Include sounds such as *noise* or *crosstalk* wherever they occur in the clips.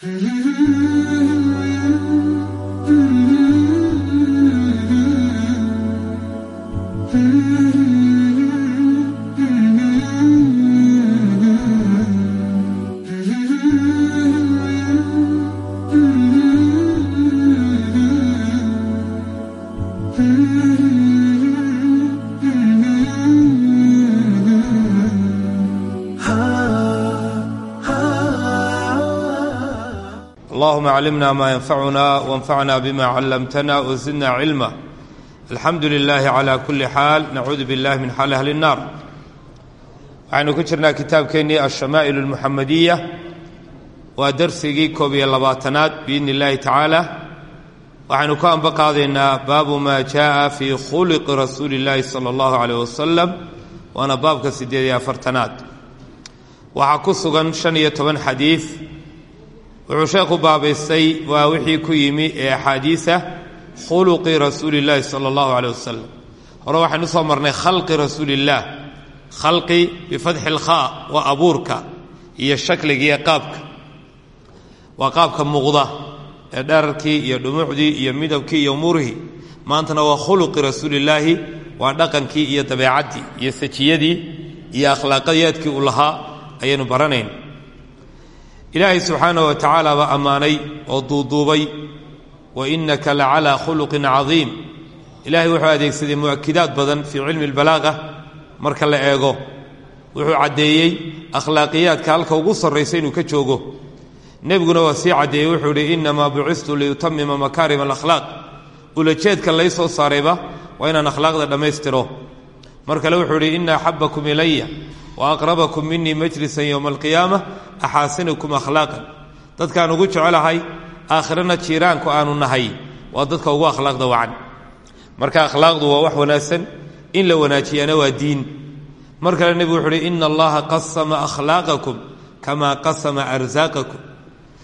allahuma climna ma yanfacuna wanfacna bima callamtana wzidna cilma alxamdu lilaahi cala kuli xaal nacuudu billahi min xaali ahli الnaar waxaynu ku jirnaa kitaabkeennii alshamaa'il اlmuxamadiya waa darsigii koob iyo labaatanaad biidni اllahi tacaala waxaynu ka anba qaadaynaa baabu ma jaءa fii khuliqi rasuuli اllahi salى اllahu aleyh wasalam waana baabka siddeed iyo afartanaad waxaa ku sugan shan iyo toban xadiid wuxuu sheekhu baabaystay waa wixii ku yimi ee axaadiisa khuluqi rasuuli llaahi sala allahu caleyh wasalam hore waxaynu soo marnay khalqi rasuulillaah khalqi bifatxi lkhaa waa abuurka iyo shakliga iyo qaabka. Waa qaabka muuqda ee dherarkii iyo dhumucdii iyo midabkii iyo umuurihii. Maantana waa khuluqi rasuulillaahi waa dhaqankii iyo dabeecaddii iyo sajiyadii iyo akhlaaqayaadkii uu lahaa ayaynu baranayn ilaahay subxaanah wa tacaala baa ammaanay oo duuduubay wa innaka la calaa khuluqin cadiim. Ilaahay wuxuu adeegsaday mu'akidaad badan fii cilmi lbalaaqa marka la eego. Wuxuu caddeeyey akhlaaqiyaadka halka ugu sarraysa inuu ka joogo. Nebiguna waa sii caddeeyey wuxuu idhi innamaa bucistu liyutamima makaarim alakhlaaq. Ulajeedka lay soo saarayba waa inaan akhlaaqda dhammaystiro. Mar kale wuxuu idhi ina axabakum ilaya waaqrabakum minii majlisan yowma alqiyaama axaasinukum akhlaaqan dadkaan ugu jecelahay aakhirana jiiraanku aanu nahay. Waa dadka ugu akhlaaqda wacan marka akhlaaqdu waa wax wanaagsan in la wanaajiyana waa diin. Mar kale nebigu wuxu uhi ina allaha qasama akhlaaqakum kamaa qasama arsaaqakum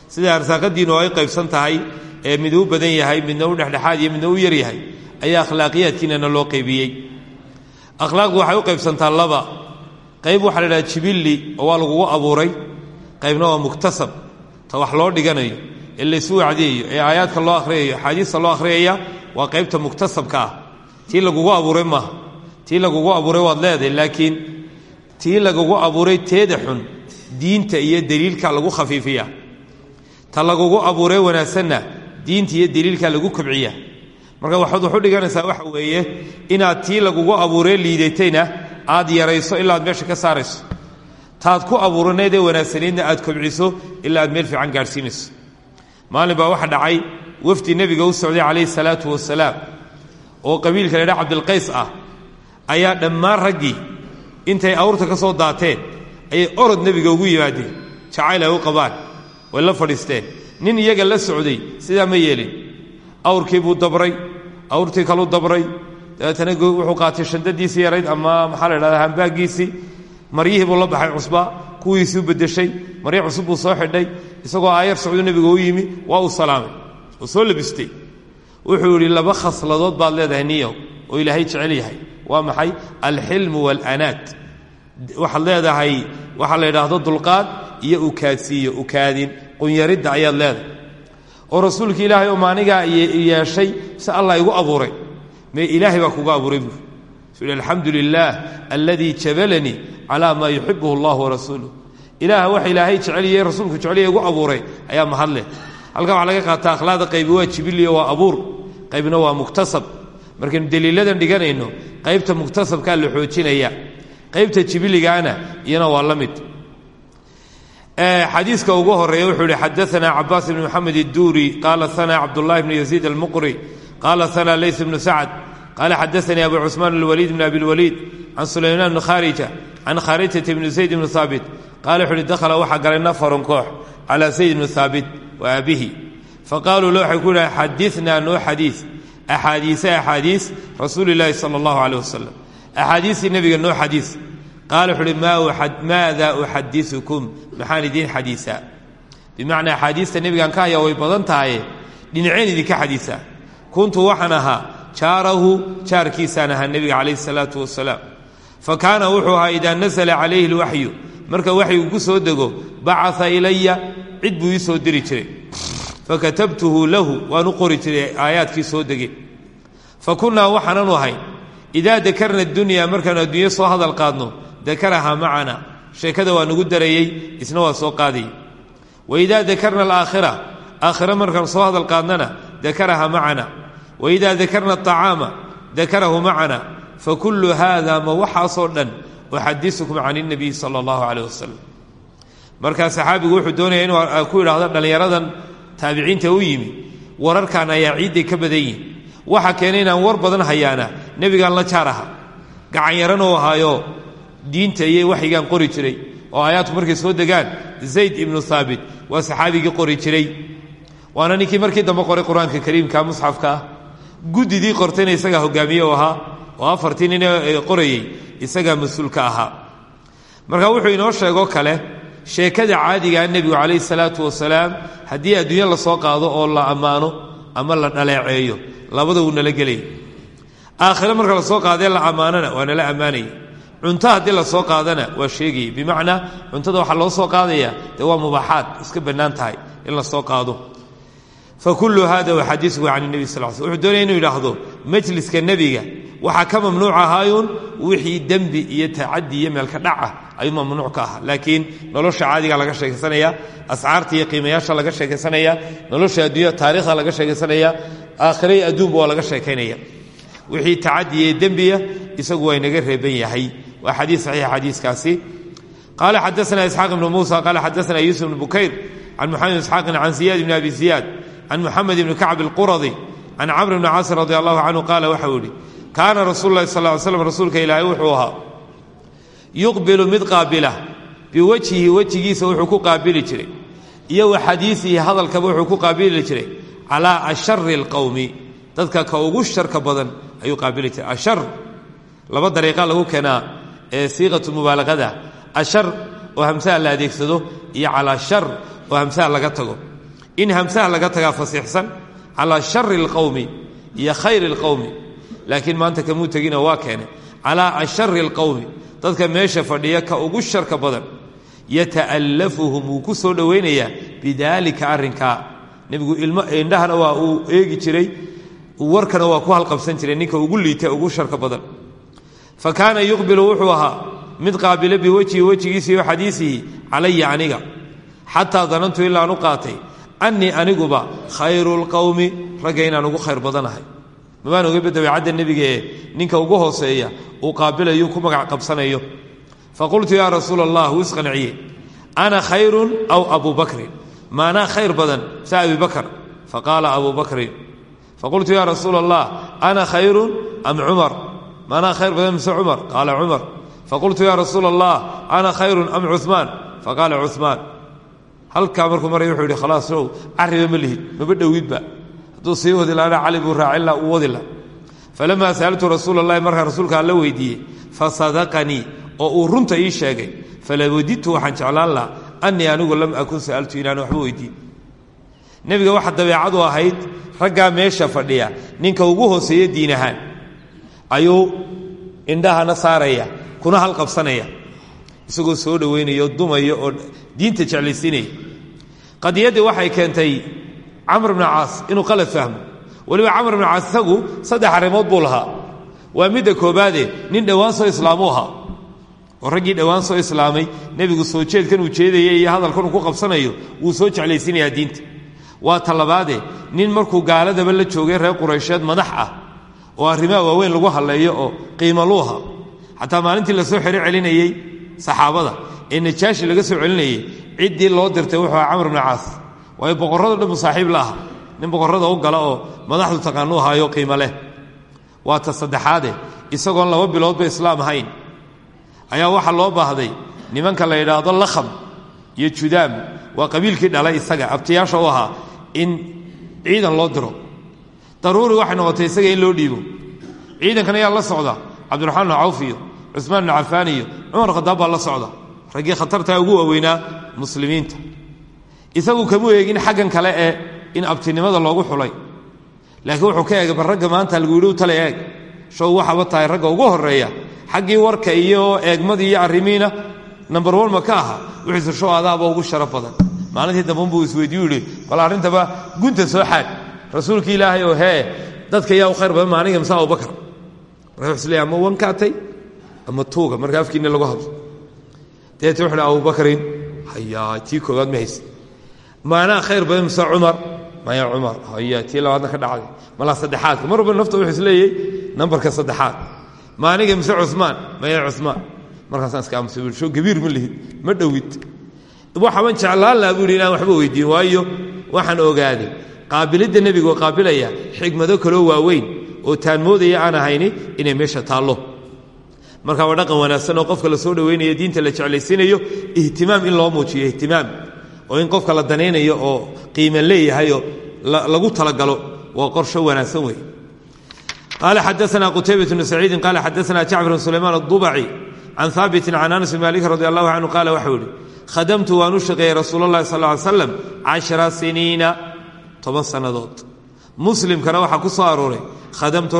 sida arsaaqadiinu ay qaybsan tahay ee mid u badan yahay midna u dhexdhexaad iyo midna u yaryahay ayaa akhlaaqiyaadkiinana loo qaybiyey. Akhlaaqdu waxay u qaybsantaa laba qayb waxaa la idhaha jibilli oo waa lagugu abuuray qaybna waa muktasab ta wax loo dhiganayo ee laysu wacdiyayo ee aayaadka loo akhriyayo axaadiista loo akhriyaya waa qaybta muktasabka ah. Tii lagugu abuuray maaha. Tii lagugu abuuray waad leedahay laakiin tii lagugu abuuray teeda xun diinta iyo deliilka lagu khafiifiya ta lagugu abuuray wanaagsanna diinta iyo deliilka lagu kobciya marka waxaad wax u dhiganaysaa waxa weeye inaad tii lagugu abuuray liidatayna aad yarayso ilaa aad meesha ka saarayso. Taad ku abuuranayd ee wanaagsanaydna aad kobciso ilaa aad meel fiican gaadhsiinayso maalin baa waxa dhacay wafdi nebiga u socday calayhi salaatu wasalaam oo qabiilka la ydhaha cabdilqays ah ayaa dhammaan raggii intay awrta ka soo daateen ayay orod nebiga ugu yimaadeen jacayl ay u qabaan way la fadhiisteen. Nin iyaga la socday sidaa ma yeelin. Awrkii buu dabray awrtii kaluu dabray dabeetana wuxuu qaatay shandadiisii yarayd ama maxaa la dhahda hambaagiisii maryihii buu la baxay cusba kuwiisuu bedeshay maryo cusub buu soo xidhay isagoo aayar socdu nebiga u yimi waa uu salaamay oo soo labistay. Wuxuu yidhi laba khasladood baad leedahay niyow oo ilaahay jecel yahay. Waa maxay? Alxilmu waalanaad waxaad leedahay waxaa la yidhaahdo dulqaad iyo ukaadsiiyo ukaadin qunyaridda ayaad leedahay. Oo rasuulka ilaahay oo maanigaa yeeshay si allah igu abuuray me ilaahay baa kuga abuuray buu. Su alxamdu lilaah aladii jabalanii calaa maa yuxibuhu allah warasuuluh ilaah waxa ilaahay jeceliyey rasuulku jeceliya igu abuuray ayaa mahadleh halkan waxaa laga qaataa akhlaaqda qaybi waa jibiliyo waa abuur. Qaybna waa muktasab. Markaynu daliiladan dhiganayno qaybta muktasabkaa la xoojinaya qaybta jibiligaana iyana waa la mid. Ugu horreeya wuxuu ihi xadaana cabaas bn moxamed اduuri qaala ana cabdulahi bn yaziid almuqri qaala ana lays bnu sacd qaala xadaanii abu cusmaan اlwaliid bn abi اlwaliid can sulaymaan bni khaarija can khaarijata bni zayd bni haabit qala wuxu uhi dakhala waxaa galay nafarun koox calaa zayd bni haabit wa aabihi faqaaluu le waxay ku yidhaha xadinaa noo xadiis axaadiise axaadiis rasuuli اllaahi sala اllahu aleyh wasalam axaadiistii nebiga noo xadiis qaala wuxu uhi maada uxadiukum maxaan idiin xadiisaa bimacnaa axaadiista nebigaan ka hayaa way badan tahaye dhinaceen idinka xadiisaa kuntu waxaan ahaa jaarahu jaarkiisaan ahaa nebiga calayhi salaatu wasalaam. Fa kaana wuxuu ahaa idaa nasala calayhi lwaxyu marka waxyigu ku soo dego bacaa ilaya cid buu ii soo diri jiray. Fakatabtuhu lahu waan u qori jiray aayaadkii soo degay. Fa kunnaa waxaananu ahayn idaa dakarna adunyaa markaanu adduunyo soo hadal qaadno dakarahaa macana. Sheekada waa nagu darayey isna waa soo qaadayay wa idaa dakarna alaakhira aakhira markaanu soo hadal qaadnana dakaraha macana waidaa dakarna acaama dakarahu macana fakullu haada ma waxaasoo dhan uxadisukum can اnabiy sala اllahu alayh wasalam markaa saxaabigu wuxuu doonaya inuu ku idhaahdo dhallinyaradan taabiciinta u yimi wararkan ayaa ciidday ka badan yihiin waxa keenay inaan war badan hayaana nebigaan la jaar aha gacanyaranuu ahaayo diinta iyo waxyigaan qori jiray oo aayaadku markay soo degaan zayd ibnu haabit waa saxaabigii qori jiray waana ninkii guddidii qortayna isagaa hogaamiye ahaa oo afartii nin qorayey isagaa mas'uulka ahaa. Marka wuxuu inoo sheegoo kale sheekada caadigaa nebigu calayhi salaatu wasalaam haddii adduunyo la soo qaado oo la ammaano ama la dhaleeceeyo labada wuu nala gelaya aakhire marka la soo qaadee la ammaanona waa nala ammaanaya cunto haddii la soo qaadana waa sheegaya bimacnaa cuntada waxaa loo soo qaadaya dee waa mubaaxaad iska bannaan tahay in la soo qaado fa kullu hada wa xadiisuhu can nebi sal sl wuxuu doonaya inuu yidhaahdo majliska nebiga waxaa ka mamnuuc ahaayuun wixii dembi iyo tacadi iyo meelka dhaca ayuu mamnuuc ka ahaa. Laakiin nolosha caadiga laga sheekaysanaya ascaarta iyo qiimayaasha laga sheekaysanaya nolosha adduunya taarikhda laga sheekaysanaya aakhira iyo adduunba waa laga sheekaynaya wixii tacadi iyo dembiya isagu waa inaga reeban yahay. Waa xadiis saxiix xadiiskaasi. Qaala xadaana isxaaq ibnu muusa qaala xadaana yuusuf ibnu bukayr can muxamed isxaaqin can muxamed ibni kacb alquradi can camr bni caasir radi allahu canhu qaala waxau yihi kaana rasuulu lahi sal slam rasuulka ilaahay wuxuu ahaa yuqbilu mid qaabila biwajhihi wejigiisa wuxuu ku qaabili jiray iyo wa xadiisihi hadalkaba wuxuu ku qaabili jiray calaa ashari alqowmi dadka ka ugu sharka badan ayuu qaabili jiray ashar laba dariiqa lagu keenaa ee siiqatu mubaalaqada ashar oo hamsaha la adeegsado iyo tago in hamsaha laga tagaa fasiixsan calaa shari alqowmi iyo khayri alqowmi laakiin maanta kamuu tegina waa keene calaa ashari alqowmi dadka meesha fadhiya ka ugu sharka badan yata'allafuhum wuu ku soo dhowaynayaa bidaalika arrinkaa nebigu indhahana waa uu eegi jiray warkana waa ku halqabsan jiray ninka ugu liita ugu sharka badan fa kaana yuqbilu wuxuu ahaa mid qaabila biwejhi wejigiisiiyo xadiisihi calaya aniga xataa danantu ilaan u qaatay annii aniguba khayru lqowmi ragga inaan ugu khayr badanahay. Mamaan ogaba dabeecadda nebiga ee ninka ugu hooseeya uu qaabilayu ku magac qabsanayo. Faqultu yaa rasuula allah ana khayrun aw abu bakrin? Maanaa khayr badan sa bakr faqaala abu bakrin faqultu yaa rasuula allah ana khayrun am cumar? Maanaa khayr badan mise cumar? Qaala cumar. Faqultu yaa rasuula allah ana khayrun am cumaan faqaala cumaan halkaa markuu maray wuxuu yidhi khalaas ow cariba ma lihid maba dhowidba. Hadduu sii wadi laana cali buu raacin la uu wadi la falamaa sa'altu rasuula allahi markaa rasuulka alla weydiiyey fasadaqanii oo uu runta ii sheegay fala wadidtu waxaan jeclaan laha annii anigu lam akun sa'altu inaan waxba weydiin. Nebiga waxa dabeecadu ahayd raggaa meesha fadhiya ninka ugu hooseeya diin ahaan ayuu indhahana saaraya kuna halqabsanaya isagoo soo dhoweynaya oo dumaya oo diinta jeclaysiinaya qadiyaddii waxay keentay camr bna caas inuu qalad fahmo. Weliba camr bna caas isagu saddex arrimood buu lahaa. Waa midda koobaade nin dhowaan soo islaamuu ahaa. Oo raggii dhowaan soo islaamay nebigu soo jeedkan uu jeedaya iyo hadalkan ku qabsanayo wuu soo jeclaysiinayaa diinta. Waa talabaade nin markuu gaaladaba la joogay reer quraysheed madax ah oo arrimaha waaweyn lagu halleeyo oo qiimaluuha xataa maalintii la soo xero celinayey saxaabada ee najaashi laga soo celinayey ciddii loo dirtay wuxuu aha camr bna caas. Waayo boqorrado dhan buu saaxiib la aha nin boqorrada u gala oo madaxdu taqaanuu ahaayo qiimo leh. Waa ta saddexaade isagoon laba biloodba islaam ahayn. Ayaa waxaa loo baahday nimanka la yidhaahdo lakham iyo judaam. Waa qabiilkii dhalay isaga abtiyaasha u in ciidan loo diro. Daruuri waxay noqotay isaga in loo dhiibo. Ciidankan ayaa la socda cabdiraxmaan bnu cawf iyo cusmaan bnu cafaan iyo cumar baa la socda raggii khatartaa ugu waaweynaa muslimiinta. Isagu kamu eegin xaggan kale ee in abtinimada loogu xulay. Laakiin wuxuu ka eegay bal ragga maanta u tale eeg. Show waxaba tahay ragga ugu horreeya. Xaggii warka iyo eegmadii iyo arrimiina number one ma ka aha. Adaaba ugu sharaf badan. Maalintii damban buu isweydiiyu yihi bal arrintaba gunta soo xaad. Rasuulka ilaahay oo hee dadka yaa u khayr badan ma aniga mise abubakar. Marka wuxuu is leeyahay ama wankaatay ama tuuga? Marka afkiina lagu hadlo deeta wuxu uhi abubakarin hayaa tii koowaad ma haysa maanaa khayr badan mise cumar. Maya cumar haya tii labaadna ka dhacday. Malaa mar walba nafta wuxuu is leeyahay nambarka saddexaad. Ma aniga mise cumaan maya cumaan markaasaan iska aamusa bu sho gabiir ma lihid. Ma dhowid. Waxaban jeclaan laha buu yidhi inaan waxba weydiin. Waayo waxaan ogaaday. Qaabilidda nebigu oo qaabilaya xigmado kaloo waaweyn oo taan moodaya aan ahayni inay meesha taallo marka waa dhaqan wanaagsan oo qofka la soo dhowaynayo diinta la jeclaysiinayo ihtimaam in loo muujiyo ihtimaam. Oo in qofka la danaynayo oo qiima leeyahayoo lagu talagalo waa qorsho wanaagsan wey qaala xadaana qutaybat bnu saciidin qaala xadaana jacfar sulaymaan adubaci can haabitin can anas bn maalik radi allahu canhu qaala waxau ihi khadamtu waan u shaqeeyey rasuul اllahi sal ly slam cashra siniina toban sannadood. Muslimkana waxaa ku soo arooray khadamtu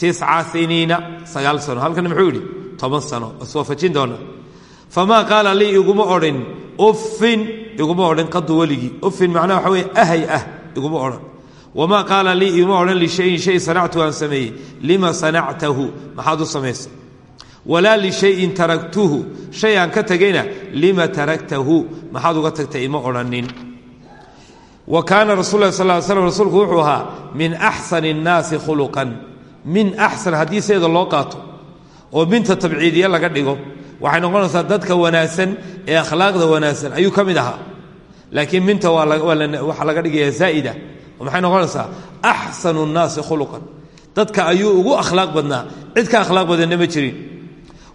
tisca siniina sagaal sano halkan muxuu yidhi toban sano iswaafajin doona famaa qaala lii iguma odhin uffin iguma odhan qadu weligii uffin macnaha waxa weye ahay ah iguma odhan wamaa qaala lii iguma odhan lishayin shay sanactu aan sameeyey lima sanactahu maxaad u samaysay walaa lishayin taraktuhu shay aan ka tegayna lima taraktahu maxaad uga tagtay ima odhanin wa kaana rasul lah sal slam rasuulku wuxuu ahaa min axsani اnnaasi khuluqan min axsan haddii seeda loo qaato oo minta tabciidiya laga dhigo waxay noqonaysaa dadka wanaagsan ee akhlaaqda wanaagsan ayuu ka mid laakiin minta waxaa laga dhigaya zaa'ida maxay noqonaysaa axsanu nnaasi khuluqan. Dadka ayuu ugu akhlaaq badnaa cid ka akhlaaq badanna ma jirin.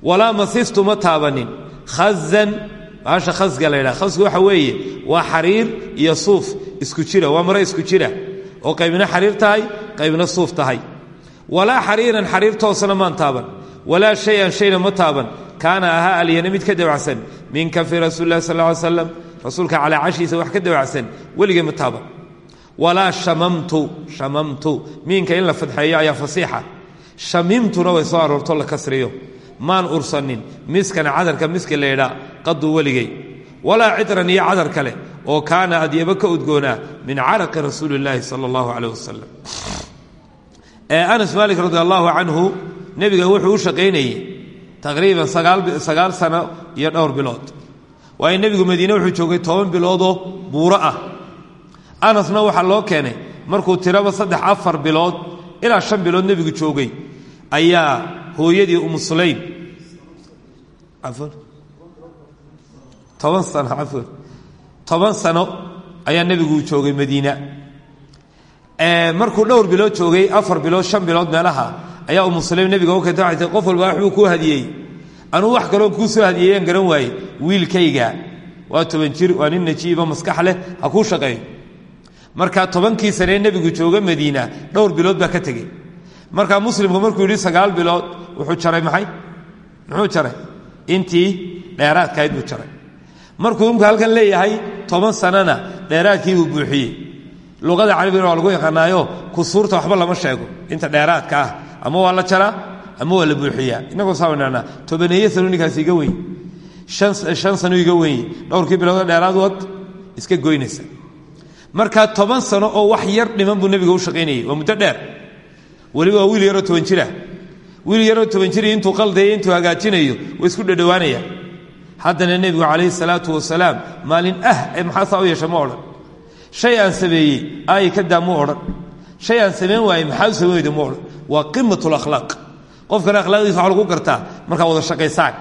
Walaa masistu ma taabanin. Khazan baasha khasga la ydhaha waxa weeye waa xariir iyo suuf isku jira waa mare isku jira oo qaybna xariir tahay qaybna suuf tahay walaa xariiran xariir toosna maan taaban walaa shay-an shayna ma taaban. Kaana ahaa alyana mid ka dawacsan. Min kafi rasuuli lah sal ly slam rasuulka calaa cashiisa wax ka dawacsan. Weligee ma taaban. Walaa shamamtu shamamtu. Miinka in la fadxeeyo ayaa fasiixa. Shamimtuna way soo aroorto la kasriyo. Maan ursanin. Miskan cadarka miski laydhaa qaduu weligay walaa cidran iyo cadar kale. Oo kaana adyaba ka udgoonaa min caraqi rasuuli illaahi sala allahu wasalam anas maalik radi allahu canhu nebiga wuxuu u shaqaynayey taqriiban sagaal sano iyo dhowr bilood. Waayo nebigu madiine wuxuu joogay toban biloodoo buuro ah. Anasna waxaa loo keenay markuu tiraba saddex afar bilood ilaa shan bilood nebigu joogay ayaa hooyadii umu sulaym cafwan. Toban sano cafwan. Toban sano ayaa nebigu joogay madiina markuu dhowr bilood joogay afar bilood shan bilood meelaha ayaa umu sulaym nebiga u keenta waxay tii qof walba waxbuu kuu hadiyey. Anuu wax kaloo kuu soo hadiyeeyaan garan waaye wiilkayga. Waa toban jir waa nin najiiba maskax leh ha kuu shaqeeyo marka tobankii sanee nebigu jooga madiina dhowr bilood baa ka tegey. Markaa muslimku markuu yidhi sagaal bilood wuxuu jaray maxay? Muxuu jaray. Intii dheeraadkahayd buu jaray. Markuu imka halkan leeyahay toban sanana dheeraadkiibuu buuxiyey luqada carabigana waa lagu yaqaanaayo kusuurta waxba lama sheego. Inta dheeraadka ah ama waa la jaraa ama waa la buuxiyaa. Inagoo saa idhahnaa tobaneeye sano ninkaas iga weyn. Shan sano iga wenye dhowrkii biloodoo dheeraad wad iska goynaysa. Marka toban sano oo wax yar dhiman buu nebiga u shaqaynayey waa muddo dheer. Weliba waa wiil yaroo toban jira. Wiil yaroo toban jiri intuu qaldaya intuu hagaajinayo way isku dhadhowaanaya haddana nebigu calayhi salaatu wasalaam maalin ah ee maxaa saa u yeesha ma odhan shay aan sameeyey aay ka daa mu odhan. Shay aan samayn waayey maxaa u samayn weyda mu odhan? Waa qimatulakhlaaq qofkana akhlaaqdiisa waxa lagu gartaa markaa wada shaqaysaan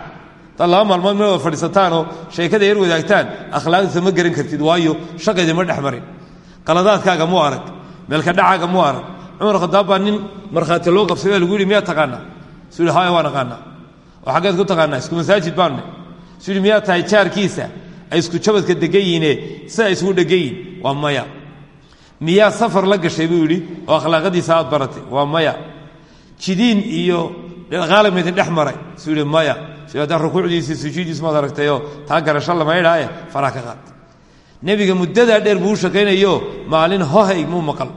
hadaad laba maalmood ma wada fadhiisataanoo sheekada yar wadaagtaan akhlaaqdiisa ma garan kartid waayo shaqayda ma dhex marin. Qaladaadkaaga mu arag meelkadhacaaga mu arag. Cumar khadaab baa nin markhaati loo qabsay baa lagu yidhi miyaa taqaanaa? Suu yidhi haya waan aqaanaa. Oo xaggeed ku taqaanaa? Isku masaajid baanne. Suu ay waa maya. Miyaa safar la gashay buu yidhi oo akhlaaqadiisa aad baratay. Waa maya. Jidiin iyo qaalam idin dhex maray. Suu yidhi maya haddaan rukuucdiisi sujuudiis maad taa garasho lama idhaaye faraha ka qaad. Nebiga muddadaa dheer buu u maalin hohay muu maqal.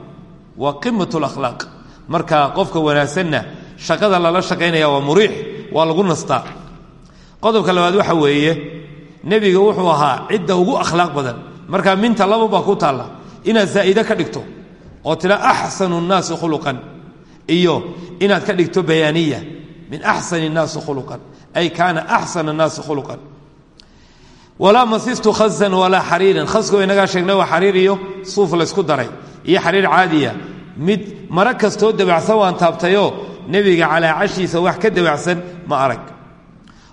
Waa qimat lakhlaaq marka qofka wanaagsanna shaqada lala shaqaynaya waa muriix waa lagu nastaa. Qodobka labaad waxa weeye nebiga wuxuu ahaa cidda ugu akhlaaq badan markaa minta laba baa ku taalla inaad zaa'ide ka dhigto oo tila axsanu nnaasi khuluqan iyo inaad ka dhigto bayaaniya min axsani nnaasi khuluqan ay kaana axsana nnaasi khuluqan. Walaa masistu khasan walaa xariiran khasku inagaa sheegnay waa xariir iyo suuf laysku daray iyo xariir caadiya. Mid mara kastoo dabacsan waan taabtayoo nebiga calaa cashiisa wax ka dabacsan ma arag.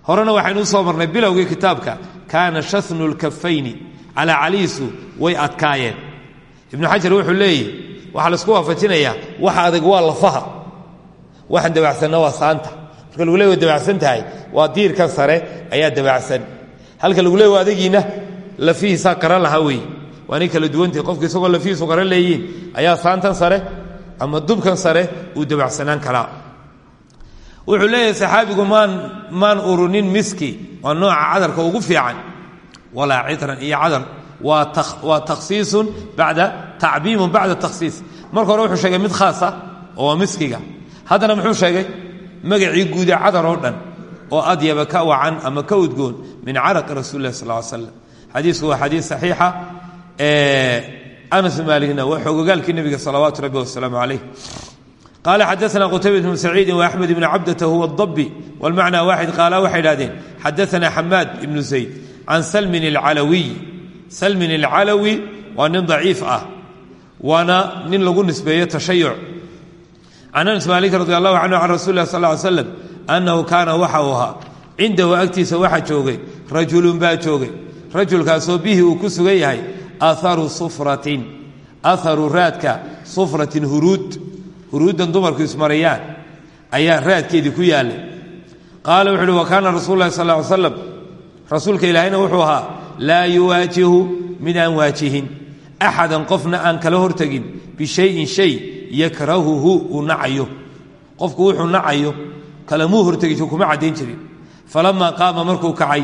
Horena waxaynu u soo marnay bilowgii kitaabka kaana shasnu lkafayni calaa caliisu way adkaayeen. Ibnu xajar wuxuu leeyahy waxaa la isku waafajinayaa waxa adag waa lafaha waxaan dabacsanna waa saanta. Marka lagu leey dabacsan tahay waa diirkan sare ayaa dabacsan. Halka lagu leey waa adagiina lafihiisaa qaran lahaa wey waanay kala duwantahi qofku isagoo lafihiisu qaran leeyihiin ayaa saantan sare ama dubkan sare uu dabacsanaan karaa. Wuxuu leeyahay saxaabigu maan maan urunin miski waa nooca cadarka ugu fiican walaa cidran iyo cadar waa takhsiisun bada tacbiimun bacda takhsiis marka hore wuxuu sheegay mid khaasa oo waa miskiga haddana muxuu sheegay magacii guude cadar oo dhan oo adyaba ka wacan ama ka udgoon min caraqi rasuuli lah sal slam xadiisku waa xadiis saxiixa anas maaligna waa xoogogaalkii nebiga salawaatu rabbi wasalaamu calayh qaala xadaana qutayba bnu saciidi waaxmed ibnu cabdata huwa dabi walmacnaa waaxid qaala waxay idhahdeen xadaana xamaad ibnu zayd can salmin alcalawiy salmin alcalawi waa nin daciif ah waana nin lagu nisbeeyo tashayuc. Can anas maalik radi allahu canhu can rasuli lah sal ly slam annahu kaana waxa uu ahaa cindahu agtiisa waxaa joogay rajulun baa joogay. Rajulkaasoo bihi uu ku sugan yahay aharu sufratin aharu raadka sufratin huruud. Huruuddan dumarku ismarayaan ayaa raadkeedii ku yaallay. Qaala wuxu uhi wa kaana rasul lahi sal slam rasuulka ilaahayna wuxuu ahaa laa yuwaajihu mid aan waajihin. Axadan qofna aan kala hortegin bishayin shay yakrahuhu uu nacayo. Qofku wuxuu nacayo kalamuu hortegi kuma caddayn jirin. Falamaa qaama markuu kacay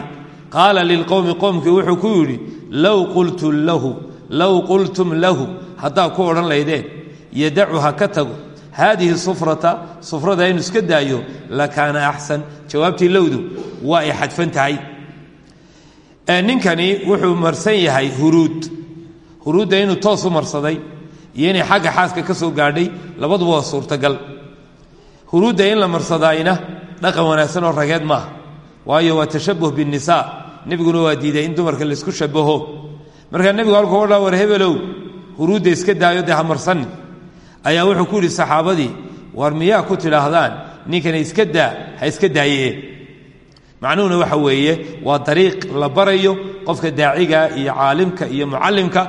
qaala lilqowmi qowmkii wuxuu ku yidhi low qultum lahu haddaa ku odhan laydeen yadacu ha ka tago. Haadihi sufrata sufrada inuu iska daayo lakaana axsan. Jawaabtii lowdu waa ay xadfan tahay ninkani wuxuu marsan yahay huruud. Huruudda inuu toos u marsaday iyo inay xagga xaaska ka soo gaadhay labaduba waa suurtagal. Huruudda in la marsadaayna dhaqan wanaagsan oo rageed maaha. Waayo waa tashabuh binnisaa. Nebiguna waa diiday in dumarka laysku shabaho markaa nebigu halkuu odhaa war hebelow huruudda iska daayo dee ha ayaa wuxuu ku yidhi saxaabadii war miyaa ku tidhaahdaan ninkana iska daa ha iska daayee macnuhuna waxa weeye waa dariiq la barayo qofka daaciga iyo caalimka iyo mucallimka.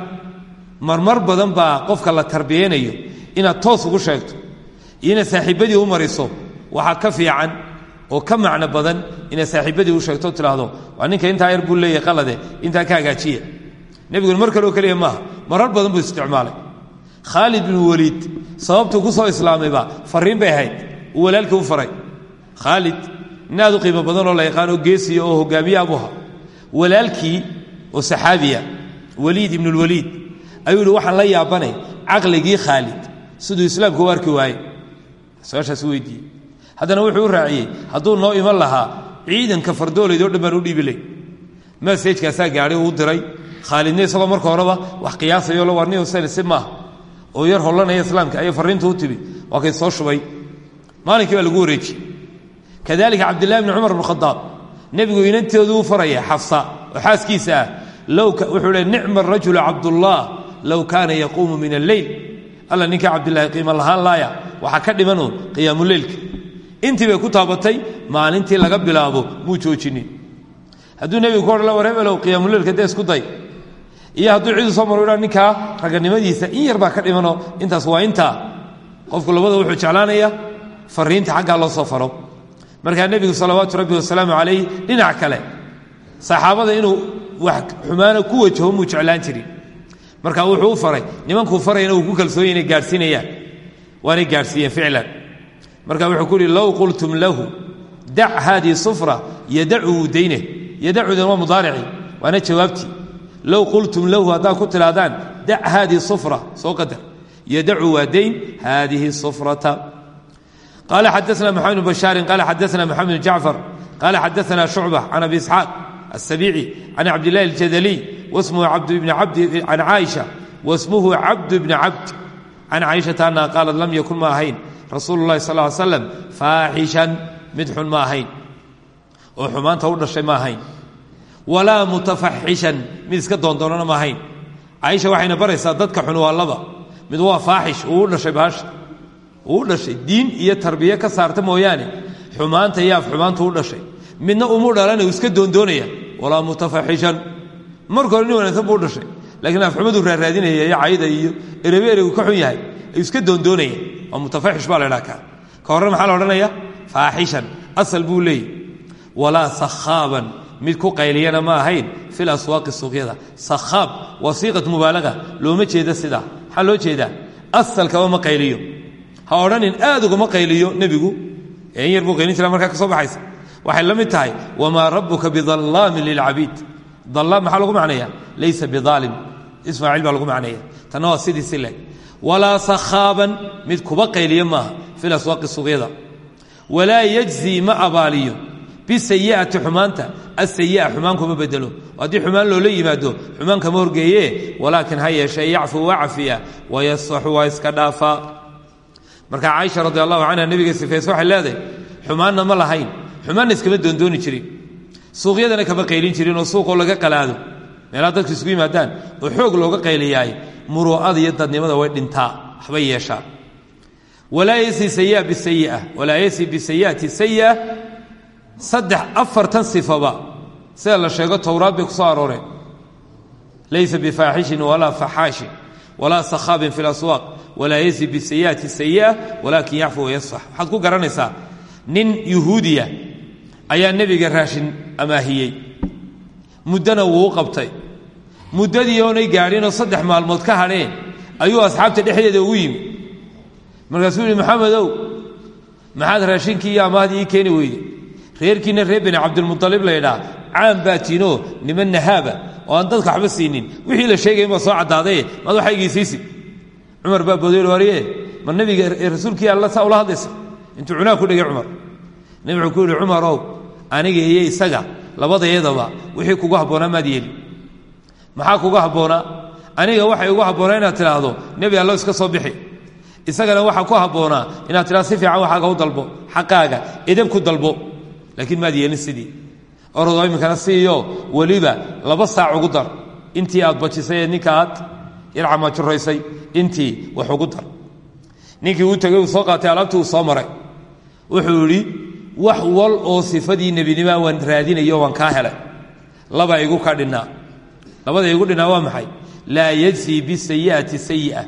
Marmar badan baa qofka la tarbiyeynayo inaad toos ugu sheegto iyo inaad saaxiibadii u mariso waxaa ka fiican oo ka macno badan inaad saaxiibadii u sheegto o tidhaahdo waa ninka intaa yar buu leeyahy qalade intaa ka hagaajiya nebiguna mar kaleo keliya maaha marar badan buu isticmaalay. Khaalid binu weliid sababtuu ku soo islaamayba fariin bay ahayd uu u faray. Khaalid nin aad u qiimo badan oo la yaqaanoo geesiya oo hogaamiye abuha walaalkii oo saxaabiya weliid ibnulweliid ayuu yihi waxaan la yaabanay caqligii khaalid. Siduu islaamku u arki waaye su'aashaas wuxuu u raaciyey noo iman lahaa ciidanka fardooleyd o dhan baan u dhiibi lay masajkaasaa gaadhay uu diray. Khaalidna isagoo marka horeba wax qiyaasayo la warniyo si maaha. Oo yar hollanaya islaamka. Ayay farriintu u timi. Waa soo shubay. Maalinkii baa lagu wareejiyey kadalika cabdillahi bni cumar bn khadaab nebigu inanteedu u faraya xafsa oo xaaskiisa ah wuxuu le nicma arajulu cabdullah low kaana yaquumu min alleyl alla ninka cabdilaahi qiimo lahaan laaya waxaa ka dhimanuun qiyaamuleylka intii bay ku taabatay maalintii laga bilaabo muu joojinin hadduu nebigu ku odhan la war hebelow qiyaamuleylka dee isku day. Iyo hadduu cidu soo maro ninkaa raganimadiisa in yar ka dhimano intaas waa intaa. Qofku labada wuxuu jeclaanaya fariinta xaggaa loo soo faro markaa nebigu salawaatu rabbi wasalaamu calayh dhinac kale. Saxaabada inuu wax xumaana ku wajaho muu jeclaan jirin. Marka wuxuu faray nimankuu farayana uu ku kalsoonya inay gaadhsiinayaan? Waanay gaadhsiiyeen ficlan. Marka wuxuu ku yihi low qultum lahu dac haadihi sufra yadacu wuu dayne yadacudan waa mudaarici. Waana jawaabtii. Low qultum lahu haddaad ku tidhaahdaan dac haadihi sufra soo qadar. Yadacu waa dayn haadihi sufrata qaala xadaana maxamed bn bashaarin qaala xadaana maxamed bn jacfar qaala xadaana shucba can abi isxaaq asabiici can cabdillahi aljadaliy wasmuhu cabdu ibni cabdi can caaisha wasmuhu cabdu ibni cabd can caaishata annaha qaalat lam yakun ma ahayn rasuulu llahi sal ly slam faaxishan mid xun ma ahayn oo xumaanta u dhashay ma ahayn walaa mutafaxishan mid iska doondoonana ma ahayn caaisha waxayna baraysaa dadka xun waa laba mid uu dhashay diin iyo tarbiye ka saarta mooyaane. Xumaanta iyo af xumaanta u dhashay. Midna umu dhalana iska doondoonaya. Walaa mutafaxishan marka hore wanaagsan buu dhashay. Laakiin afxumaduu raaraadinaya iyo iyo erebe eregu ka xun yahay iska doondoonaya. Waa mutafaxish baa la ydhaha ka. Ka horre la odhanaya? Faaxishan asal buu leeyay walaa sakhaaban. Mid ku qayliyana ma ahayn. Fi laswaaqi suuqyada. Sakhaab. Waa siiqat mubaalaga. Looma jeeda sidaa. Maxaa loo jeedaa? Asalkaba ma qayliyo ha odhanin aad ugama qayliyo nebigu. Ee in yar buu qaylin jira markaa ka soo baxaysa. Waxay la mid tahay wamaa rabuka bidallaamin lilcabiid. Dallaam maxaa lagu macnaya laysa bidaalim. Ismaaciil baa lagu macnaya tanna waa sidii si leg walaa mid kuba qayliyo maaha fi laswaaqi suuqyada. Walaa yajzii ma abaaliyo. Bisayi'ati xumaanta. Asayi'a xumaan kuma bedelo. Haddii xumaan loola yimaado xumaan kama horgeeye walaakin ha yeeshee yacfu waa cafiya. Wayasaxu waa iska dhaafaa marka caaisha radi allahu canha nebiga sifayse waxay leedahay xumaanna ma lahayn. Xumaanna iskama doondooni jirin suuqyadana kama qaylin jirin oo suuqoo laga qalaado. Meelaha dadku isugu yimaadaan oo xoog looga qayliyaay muruu'ada iyo dadnimada way dhintaa waxbay yeeshaa. Walaa yasi sayia bisayia walaa yasi bisayi'ati sayi'a saddex afartan sifaba. Sida la sheego towraad bay ku soo arooreen laysa bifaaxishin walaa faxaashin walaa sakhaabin fi laswaaq walaa yasi bisayi'ati sayi'a walaakin yacfu wayasfax waxaad ku garanaysaa nin yuhuudiya ayaa nebiga raashin amaahiyey muddona wuu qabtay. Muddadii oonay gaadhinoo saddex maalmood ka hadheen ayuu asxaabta dhexdeeda ugu yimi. Markaasuu yihi maxamedow maxaad raashinkii iyo amaahdii ii keeni weyde? Reerkiina reer beni cabdilmualib laydhaa caan baa tiinoo niman nahaaba oo aan dadka waxba siinin. Wixii la sheegay baa soo caddaadaye maad waxa igeysiisi cumar baa boodey warye ma nabiga rasuulkii alla saa ula hadlaysa? Intuu cunaa ku dhegay cumar nebi wuxuu ku yihi cumarow aniga iyo isaga labadayadaba wixii kugu habboonaa maad yeeli. Maxaa kuga habboonaa aniga waxay ugu habboonaa inaad tidhaahdo nebi allo iska soo bixi. Isagana waxaa ku habboonaa inaad tidhahdo si fiican waxaaga u dalbo xaqaaga edab ku dalbo. Laakiin maad yeelin sidii. Orodoo iminkana siiyo weliba laba saac ugu dar. Intii aad bajisay ee yarcamajuraysay intii wax ugu dar. Ninkii uu tegey soo qaatay alaabtii uu soo maray. Wuxuu idhi wax wal oo sifadii nebinimaa waan raadinayo waan kaa helay. Laba igu ka dhinnaa labada igu dhinnaa waa maxay? Laa yajsii bisayi'ati sayi'a.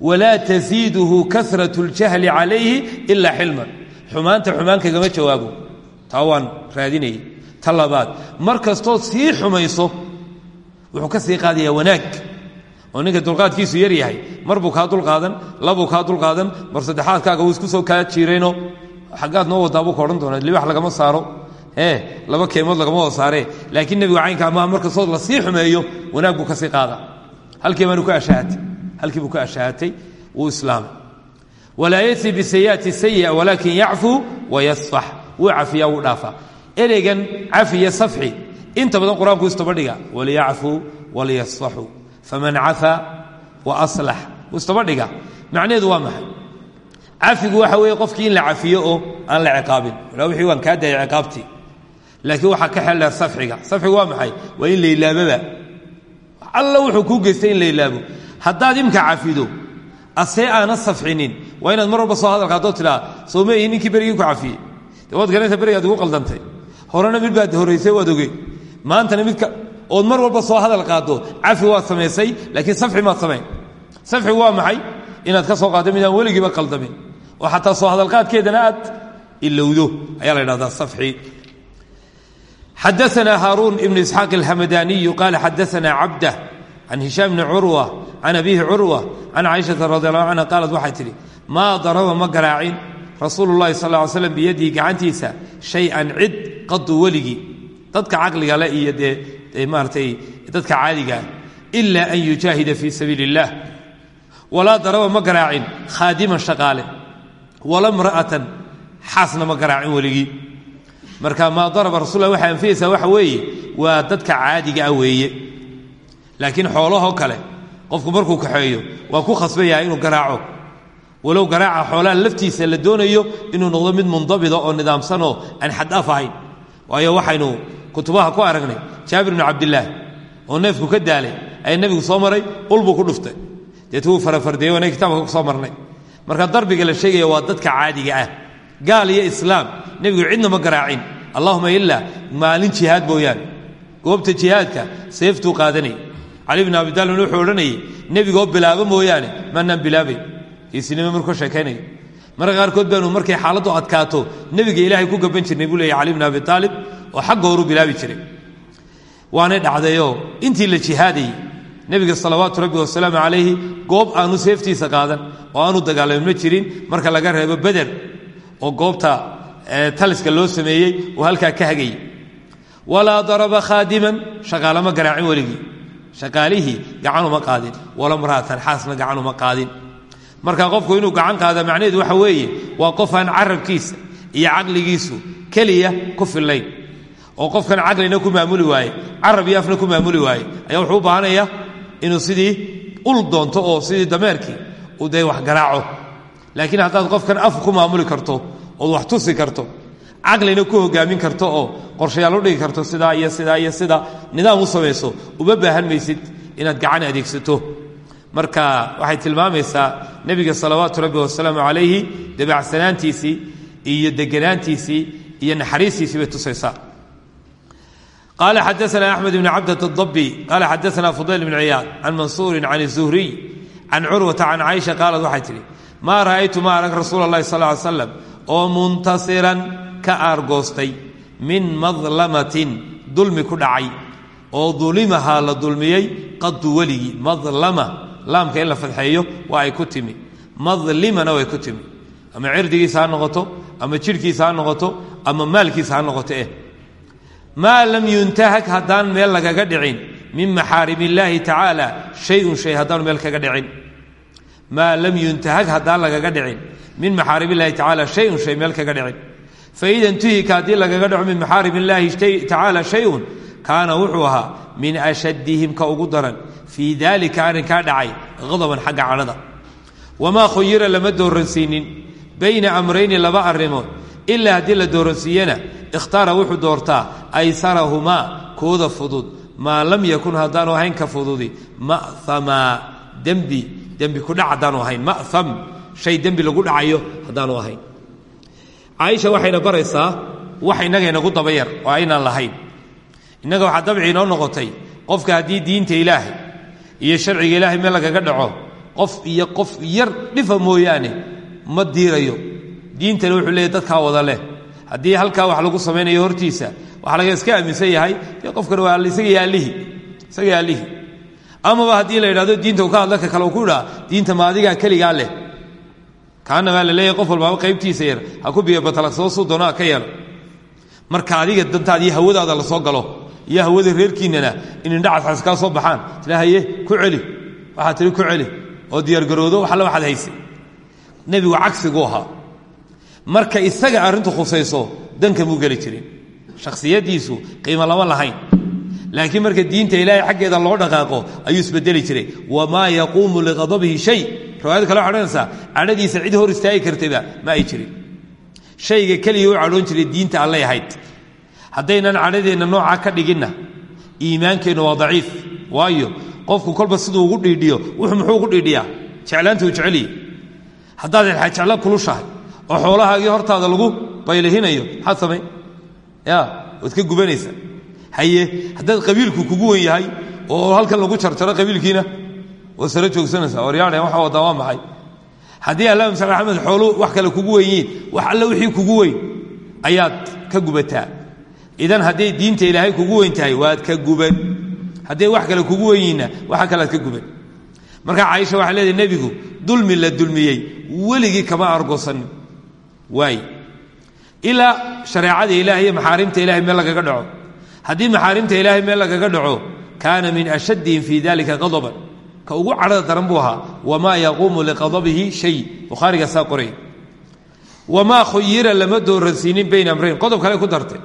Walaa tasiiduhu kasrat اljahli calayhi ilaa xilman. Xumaanta xumaan kagama jawaabo taa waan raadinayay. Ta labaad mar kastood sii xumayso wuxuu ka sii qaadayaa wanaag oo ninka dulqaadkiisu yar yahay. Mar buu kaa dulqaadan labuu kaa dulqaadan mar saddexaadkaaga wuu isku soo kaa jiirayno. Xaggaad noo wadaabuu ka odhan libax lagama saaro. Ee laba keemood lagama wada saaree laakiin nebigu caynkaa maa mar kastood la sii xumeeyo wanaag buu ka sii qaada halkii baanu ka ashaahatay halkii buu ka ashaahatay wuu islaamay. Walaa yasi bisayi'ati sayi'a walaakin yacfuu wayasfax wuu cafiyaa wuu dhaafaa. Ereygan cafiya safxi inta badan qur'aanku istabadhiga waliyacfuu waliyasfaxuu faman cafaa wa aslax. Istabadhiga macnaheedu waa maxay? Cafigu waxa weeye qofkii in la cafiyo oo aan la ciqaabin. Wixii waan kaa dayay ciqaabtii. Laakiin waxaa ka xeldheer safxiga. Safxigu waa maxay? Waa in la ilaababa. Alla wuxuu kuu geystay in la ilaabo. Haddaad imka cafido asee aana safxinin. Waa inaad mar walba soo hadal qaadoo tidhaa soo ma ihi ninkii berigii ku cafiyey ood mar walba soo hadal qaado cafi waad samaysay laakiin safxi maad samayn. Safxigu waa maxay? Inaad ka soo qaaddo midaan weligiiba qaldamin. Oo xataa soo hadalqaadkeedana aad ilowdo ayaa la ydhahdaa safxi. Xadaana haaruun ibnu isxaaq alhamadaniyu qaala xadaana cabdah can hishaam bni curwa can abiihi curwa can caaishata radi allahu canha qaalat waxay tidhi maa daraba ma garaacin rasuulu llahi sal ly slam biyadihi gacantiisa shay-an cid qadu weligii. Dadka caqliga le maaratay dadka caadigaa ila an yujaahida fii sabiili اllah walaa daraba ma garaacin khaadiman shaqaale. Wala mra'atan xaasna ma garaacin weligii marka maa daraba rasul lah waxay anfiyaysaa waxa weeye waa dadka caadiga ah weeye. Laakiin xoolahoo kale qofku markuu kaxeeyo waa ku khasban yahay inuu garaaco. Walow garaaca xoolaha laftiisa la doonayo inuu noqdo mid mundabida oo nidaamsanoo aan xadaaf ahayn. Waayo waxaynu kutubaha ku aragnay jaabir bnu cabdilaah oo neefku ka daalay ayaa nebigu soo maray ulbuu ku dhuftay. Deet wuu farafardeeye wana kitaabka ku soo marnay. Marka darbiga la sheegaya waa dadka caadiga ah. Gaal iyo islaam nebigu cidna ma garaacin. Allahuma ilaa maalin jihaad mooyaane goobta jihaadka seeftuu qaadanayay cali bn abi taalibn wuxuu odhanayay nebigoo bilaabo mooyaane maanaan bilaabayn geesinimo markuu sheekaynaya marka qaarkood baanu markay xaaladdu adkaato nebiga ilaahay ku gaban jirnay buu leeyay cali bn abi aalib oo xagga horuu bilaabi jiray. Waanay dhacdayoo intii la jihaadayey nebiga salawaatu rabbi wasalaamu calayhi goob aanu seeftiisa qaadan oo aanu dagaalamno jirin marka laga reebo beder oo goobta taliska loo sameeyey oo halkaa ka hagayay walaa daraba khaadiman shaqaalama garaacin weligii. Shaqaalihii gacanuma qaadin wala mraatan xaasna gacanuma qaadin. Marka qofku inuu gacan qaada macnaheedu waxa weeye waa qof aan carabkiisa iyo caqligiisu keliya ku fillayn oo qofkan caqlina ku maamuli waaye carab iyo afna ku maamuli waaye ayaa wuxuu baahanaya inuu sidii ul doonto oo sidii dameerkii uu dee wax garaaco. Laakiin haddaad qofkan af ku maamuli karto ood wax tusi karto caqlina ku hogaamin karto oo qorshayaal u dhigi karto sidaa iyo sidaa iyo sida nidaam u samayso uma baahan maysid inaad gacan adeegsato. Marka waxay tilmaamaysaa nebiga salawaatu rabbi wasalaamu calayhi dabacsanaantiisii iyo deganaantiisii iyo naxariistiisii bay tusaysaa qaala xadaana axmed bn cabdat اdabi qaala xadaana fudayl bn ciyaad can mansuuri can الzuhriy can curwata can caaisha qaalad waxay tidhi maa ra'aytu ma arag rasuula اllahi sal ly slam oo muntasiran ka aargoostay min madlamatin dulmi ku dhacay oo dulimahaa la dulmiyey qadu weligii madlama laamka in la fadxeeyo waa ay ku timi madlimana way ku timi ama cirdigiisa ha noqoto ama jidhkiisa ha noqoto ama maalkiisa ha noqoto eh maa lam yuntahak haddaan meel lagaga dhicin. Min maxaarim illaahi tacaala shayun shay haddaanu meel kaga dhicin. Maa lam yuntahak haddaan lagaga dhicin. Min maxaarim illahi tacaala shayun shay meel kaga dhicin. Faida intuhika haddii lagaga dhaco min maxaarim illaahi tacaala shayun kaana wuxuu ahaa min ashaddihim ka ugu daran. Fii daalika arrinkaa dhacay hadaban xagga cadhada wamaa khuyira lama dooransiinin bayna amrayni laba arrimood. Ilaa haddii la dooransiiyana ikhtaara wuxuu doortaa aysarahumaa kooda fudud maa lam yakun haddaanu ahayn ka fududi ma'hamaa dembi dembi kudhac haddaanu ahayn ma'ham shay dembi lagu dhacayo haddaanu ahayn caaisha waxayna baraysaa wax innaga inagu dabayar oo aynaan lahayn innaga waxaa dabci noqotay qofka haddii diinta ilaahay iyo sharciga ilaahay meel lagaga dhaco qof iyo qof yar dhifa mooyaane ma diirayo diintana wuxuu leeyahy dadkaa wada leh haddii halkaa wax lagu samaynayo hortiisa waxaa laga iska aaminsan yahay dee waa isaga yaallihii isaga yaallihii amaba haddii la yidhahdo diinta uu ka hadla ka kale ku idhaa diinta ma adigaa leh. Kaana baa la qof walbaaba qaybtiisa yar ha ku biyo batalaqsado suu doono ha ka yeelo. Marka adiga dantaada iyo hawadaada la soo galo iyo hawada reerkiinnana in indhacasxas kaa soo baxaan tila ku celi. Waxaa tihi ku celi. Oo diyaargaroodo wax alla waxaad hayse nebigu cagsiguu ahaa marka isaga arrintu khusayso danka muu geli jirin shakhsiyaddiisu qiimo lama lahayn. Laakiin marka diinta ilaahay xaggeeda loo dhaqaaqo ayuu isbedeli jiray. Wamaa yaquumu liqadabihi shay. Riwaayad kale waxay odhanaysaa cid hor istaagi kartayba ma ay jirin. Shayga keliya u cadhoon jiray diinta allay ahayd. Haddaynan cadhadeenna noocaa ka dhiginna. Iimaankeennu waa daciif. Waayo qofku kolba siduu ugu dhiidhiyo wuxuu muxuu ugu dhiidhiyaa? Jeclaanta uu jeceliye. Haddaad jeclo kulushahay oo xoolahaagii hortaada lagu baylahinayo maxaad samayn ya gubanaysa. Haye haddaad qabiilku kugu wen yahay oo halkan lagu jarjaro qabiilkiina waad sara joogsanaysaa. Waryaadhe waxa wadaa waa maxay? Haddii allah msal axmed wax kale kugu wen yihiin wax alle wixii kugu weyn ayaad ka gubataa. Idan hadday diinta ilaahay kugu weyn tahay waad ka guban. Hadday wax kale kugu wen yihiinna waxa kalead ka guban. Marka caaisha waxay leedahay nebigu dulmi la dulmiyey weligii kama argoosanin waay ilaa shareecada ilahay iyo maxaarimta meel lagaga dhaco. Haddii maxaarimta ilaahay meel lagaga dhaco kaana min ashaddihim fii dalika qadaban ka ugu cadhada daran buu ahaa wamaa yaquumu liqadabihi shay. Bukhaariga saa qoray. Wamaa khuyira lama dooransiinin bayna amrayn qodob kale ku dartay.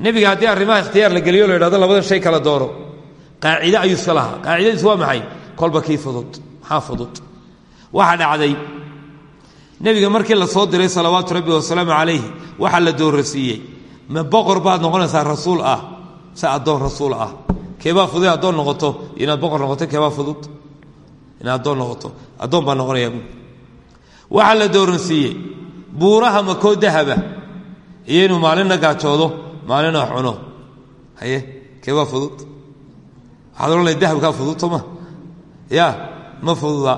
Nebiga haddii arrimaha ikhtiyaar la geliyo la labadan shay kala dooro. Qaacide ayuu iska lahaa. Waa maxay? Kolba kii fudud maxaa dhacday nebiga markii la soo diray salawaatu rabbi wasalaamu calayhi waxaa la doorasiiyey ma boqor baad noqonaysaa rasuul ah se addoon rasuul ah. Keebaa fudud addoon noqoto? Inaad boqor noqoto keebaa fudud? Inaad addoon noqoto. Addoon baa noqonayaa buui waxaa la dooransiiyey buuraha makoo dahaba? Iyo inuu maalinna gaajoodo maalinna cuno. Haye keebaa fudud? Waxaad odhanaya dahabkaa fudud sooma ya ma fududa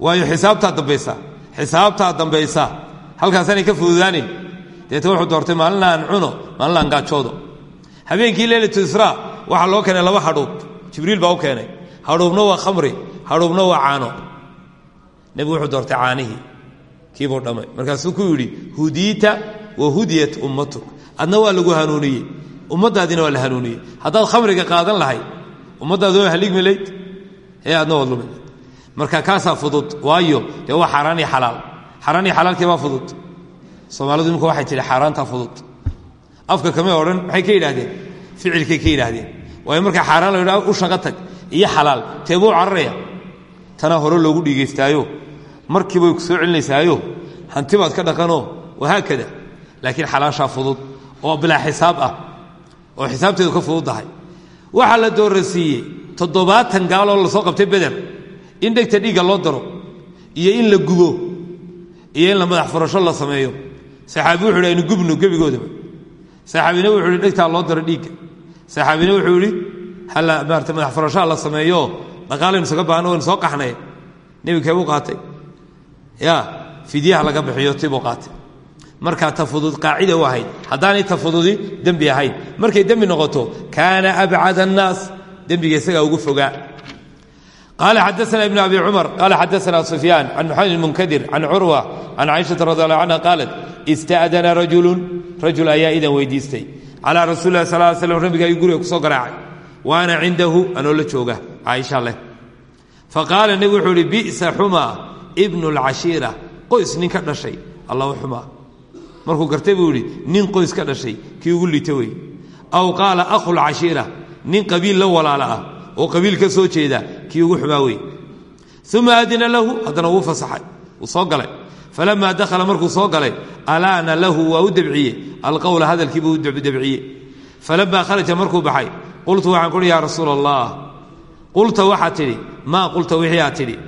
waayo xisaabtaa dambaysa xisaabtaa dambaysa. Halkaasaanay ka fududaanin deeta wuxuu doortay maalina aan cuno maalina aan gaajoodo. Habeenkii leylatu israa waxaa loo keenay laba hadhuub. Jibriil baa u keenay. Hadhuubna waa khamri hadhuubna waa caano. Nebigu wuxuu doortay caanihii. Kiibuu dhammay markaasuu ku yidhi hudiita wa hudiyat ummatuk. Adna waa lagu hanuuniyey. Ummaddaadiina waa la hanuuniyey. Haddaad khamriga qaadan lahayd ummaddaadi waa haligmi layd ee adna marka kaasaa fudud waayo dee waa xaaraan iyo xalaal. Xaaraan iyo xalaalkii baa fudud. Soomaalidu imika waxay tihi xaaraantaa fudud. Afka kamay odhan maxay ka yidhaahdeen? Ficilkay ka yidhaahdeen. Waayo markaa xaaraan la yidhahdo u shaqo tag iyo xalaal teebuu cararaya. Tanaa hore loogu dhiigaystaayo markiibay ku soo celinaysaayo hanti baad ka dhaqanoo wahaakada laakiin xalaashaa fudud oo bilaa xisaab ah oo xisaabteedu ka fududdahay waxaa la doorasiiyey toddobaatan gaaloo la soo qabtay beder in dhegta dhiigga loo daro iyo in la gubo iyo in la madax furasho la sameeyo. Saxaabi wuxu yidhi aynu gubno gebigoodaba. Saxaabina wuxuu yidhi dhegtaa loo daro dhiigga. Saxaabina wuxuu yidhi halla maarata madax furashaa la sameeyooo dhaqaalaynu isaga baahno waynu soo qaxnay. Nebigu keebuu qaatay. Ya fidyaha laga bixiyo tibuu qaatay. Markaa ta fudud qaacida u ahayd. Haddaanay ta fududi dembi ahayn. Markay dembi noqoto kaana abcad annaas. Dembiga isagaa ugu fogaa qaala xadaana ibn abi cumar qaala xadaana sufyaan can maxamed munkadir can curwa can caaishata radi allahu canha qaalat ista'dana rajulun rajul ayaa idan weydiistay calaa rasuuli lah sal l slam nabiga ayuu guriga ku soo garaacay ana cindahu anoo la jooga caaisha leh faqaala nebigu wuxuu ihi bisa xumaa ibnu lcashiira qoys nin ka dhashay alla u xumaa markuu gartay buu yidhi nin qoys ka dhashay kii ugu liita wey aw qaala akhulcashiira nin qabiil la walaala oo qabiil ka soo jeeda kii ugu xumaa wey uma adina lahu haddana wuu fasaxay wuu soo galay. Falamaa dakhala markuu soo galay alaana lahu waa u debciye alqowla hadalkiibuu u debciye falamaa kharaja markuu baxay qultu waxaan kuhi yaa rasuula allah qulta waxaad tidhi maa qulta wixii aad tidhi?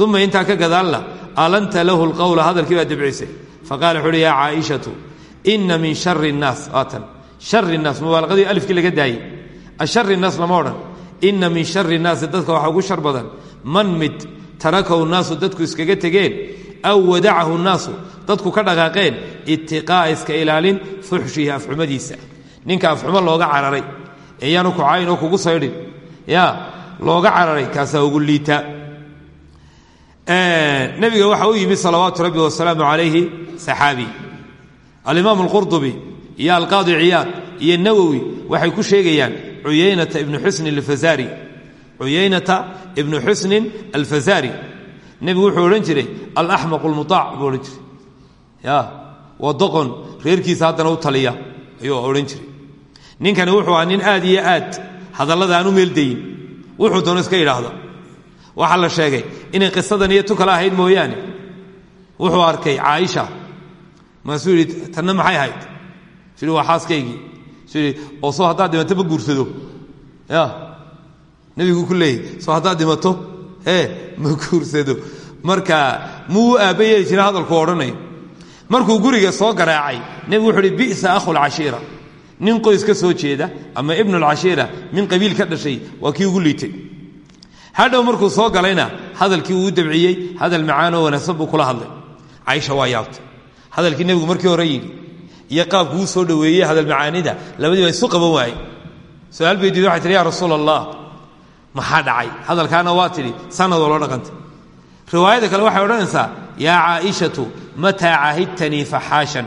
Uma intaa ka gadaalna alanta lahu lqowla hadalkii baa debcisay faqala wuxu uhi yaa caaishatu ina min shari nnaas waatan. Shari nnaas mubaalaqadii alifkii laga daayey. Ashari nnaas lama odhan ina min shari nnaasi dadka waxaa ugu shar badan man mid tarakahu nnaasu dadku iskaga tegeen aw wadacahu nnaasu dadku ka dhaqaaqeen itiqaa'a iska ilaalin fuxshihi afxumadiisa. Ninka afxumo looga cararay eeyaanu ku cayn oo kugu saydhin ya looga cararay kaasaa ugu liita. Nabiga waxa u yimid salawaatu rabbi wasalaamu calayhi saxaabi. Alimaam alqurdubi iyo alqaadi ciyaad iyo nawowi waxay ku sheegayaan uyaynata ibnu xusnin alfazari. Cuyaynata ibnu xusnin alfazari. Nebigu wuxuu odhan jiray alaxmaqu lmutaac buu odhan jiray. Ya waa doqon reerkiisa haddana u taliya ayuu odhan jiray. Ninkani wuxuu ahaa nin aad iyo aad hadallada aan u meeldayin wuxuu doono iska yidhaahda waxaa la sheegay inay qisadan iyo tu kale ahayd mooyaane. Wuxuu arkay caaisha. Maasuu yidhi tanna maxay ahayd? Waa xaaskaygii soo haddaad dhimato ma guursado ya nebigu ku leeyahy soo haddaad dhimato ee ma guursado marka muu aabba jira hadalku odhanayo markuu guriga soo garaacay nebigu wuxuu uhi bisa akhulcashiira nin qoys ka soo jeeda ama ibnulcashiira min qabiil ka dhashay waa kii ugu liitay hadhow markuu soo galayna hadalkii uu u dabciyey hadal macaanoo wanaagsan buu kula hadlay caaisha waa hadalkii nebigu markii hore yidhi iyo qaabku uu soo dhoweeyey hadal macaanida. Labadii baa isu qaban waayey. Su'aal bay diiday waxay tihi yaa rasuula allah maxaa dhacay? Hadalkaana waa tidhi sanad oo loo dhaqantay. Riwaayada kale waxay odhanaysaa yaa caaishatu mataa caahidtanii faxaashan?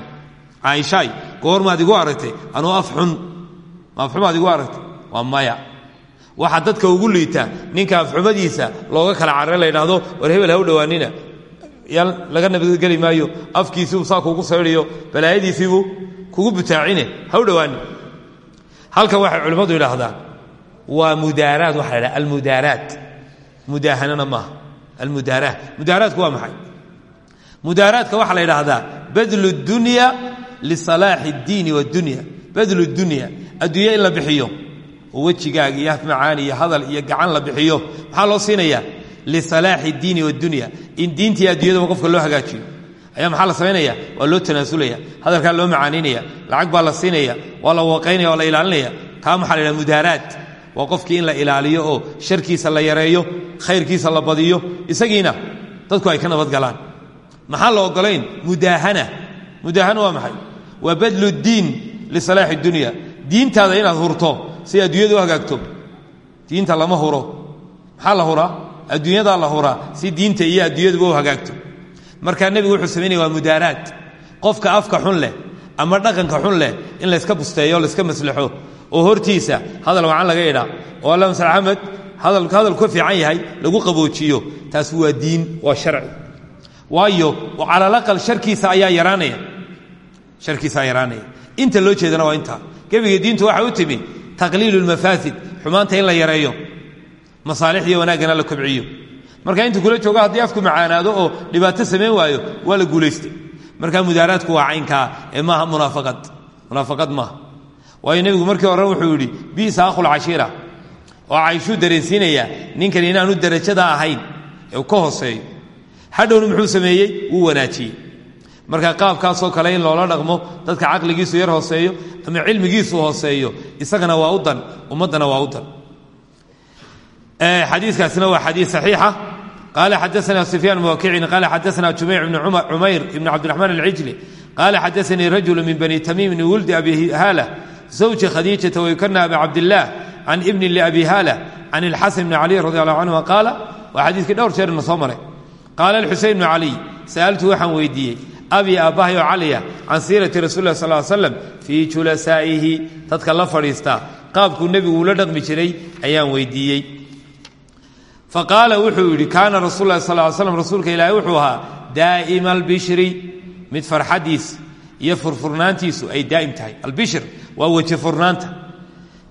Caaishaay goormaad igu aragtay anuu af xun. Ma afxumaad igu aragtay waa maya. Waxaa dadka ugu liita ninka afxumadiisa looga kala carare la war hebel ha u dhowaanina laga nabadgeli maayo. Afkiisiibuu saa kuugu saydiyo balaayadiisiibuu kugu butaacine. Ha u dhowaanin halkan waxay culimmadu yidhaahdaan waa mudaaraad waxa la ydhaha almudaaraad mudaahanana maaha. Almudaaraad mudaaraadku waa maxay? Mudaaraadka waxaa la yidhaahdaa badlu dunya lisalaaxi اddiini wadunya badlu dunya. Adduunya in la bixiyo oo wejigaaga iyo afmacaani iyo hadal iyo gacan la bixiyo maxaa loo siinayaa lisalaaxi اddiini wadunya in diintii addunyadaba qofka loo hagaajiyo. Ayaa maxaa la samaynaya waa loo tanaasulaya. Hadalkaa loo macaanaynaya lacag baa la siinaya. Waa la waqaynaya waa la ilaalinaya. Taa maxaa la yidhaha mudaaraad. In la ilaaliyo oo sharkiisa la yareeyo khayrkiisa la badiyo. Isagiina dadku ay ka nabadgalaan maxaa la ogolayn mudaahana. Mudaahana waa maxay? Waa badlu diin lisalaaxi dunya. Diintaada inaad hurto si adduunyada hagaagto diinta lama huro. Maxaa la huraa adduunyadaa la huraa si diinta iyo adduunyaduba u hagaagto. Markaa nebigu wuxuu samaynaya waa mudaaraad. Qofka afka xun leh ama dhaqanka xun leh in layska busteeyo layska maslaxo oo hortiisa hadal wacan laga idhaa oo alla masal hadalku hadal ka fiican yahay lagu qaboojiyo taas waa diin waa sharci. Waayo calalaqal sharkiisa ayaa yaraanaya. Sharkiisaa yaraanaya. Inta loo jeedana waa intaa. Gebiga diintu waxay u timi taqliilu lmafaasid xumaanta in la yareeyo masaalixdiiyo wanaaggana la kobciyo. Marka inta kula jooga haddii afku macaanaado oo dhibaato samayn waayo waa la guulaystay marka mudaaraadku waa caynkaa ee maaha munaafaqad. Munaafaqad maaha. Waayo nebigu markii hore wuxuu yidhi biisa akhul cashiira oo cayshuu dareensiinayaa ninkan inaanu darajada ahayn ee ka hooseeyo hadhowna muxuu sameeyey? Wuu wanaajiyey. Marka qaabkaasoo kale in loola dhaqmo dadka caqligiisu yar hooseeyo ama cilmigiisu hooseeyo isagana waa u dan ummaddana waa u dan xadiikaasina waa xadii صaxiixa qaala xadaana sufyaan muwakicin qaala xadaana jumeyc bn cumayr ibn cabdiraxmaan alcijli qaala xadaanii rajulu min bani tamiim bni wuldi abi haala zawji khadiijata waykana abi cabdillaah can ibni liabi haala can ilxasan bni caliy radi allahu canhuma qaala waa xadiiskii dhowr jeerna soo maray. Qaala alxuseyn bnu caliy sa'altu waxaan weydiiyey abi aabbahay oo caliya can siirati rasul lah sal slam fii julasaa'ihi dadka la fadhiistaa qaabkuu nebigu ula dhaqmi jiray ayaan weydiiyey faqaala wuxuu yidhi kaana rasul lah sal slam rasuulka ilaahay wuxuu ahaa daa'ima albishri mid farxaddiisa iyo furfurnaantiisu ay daa'im tahay. Albishir waa weji furnaanta.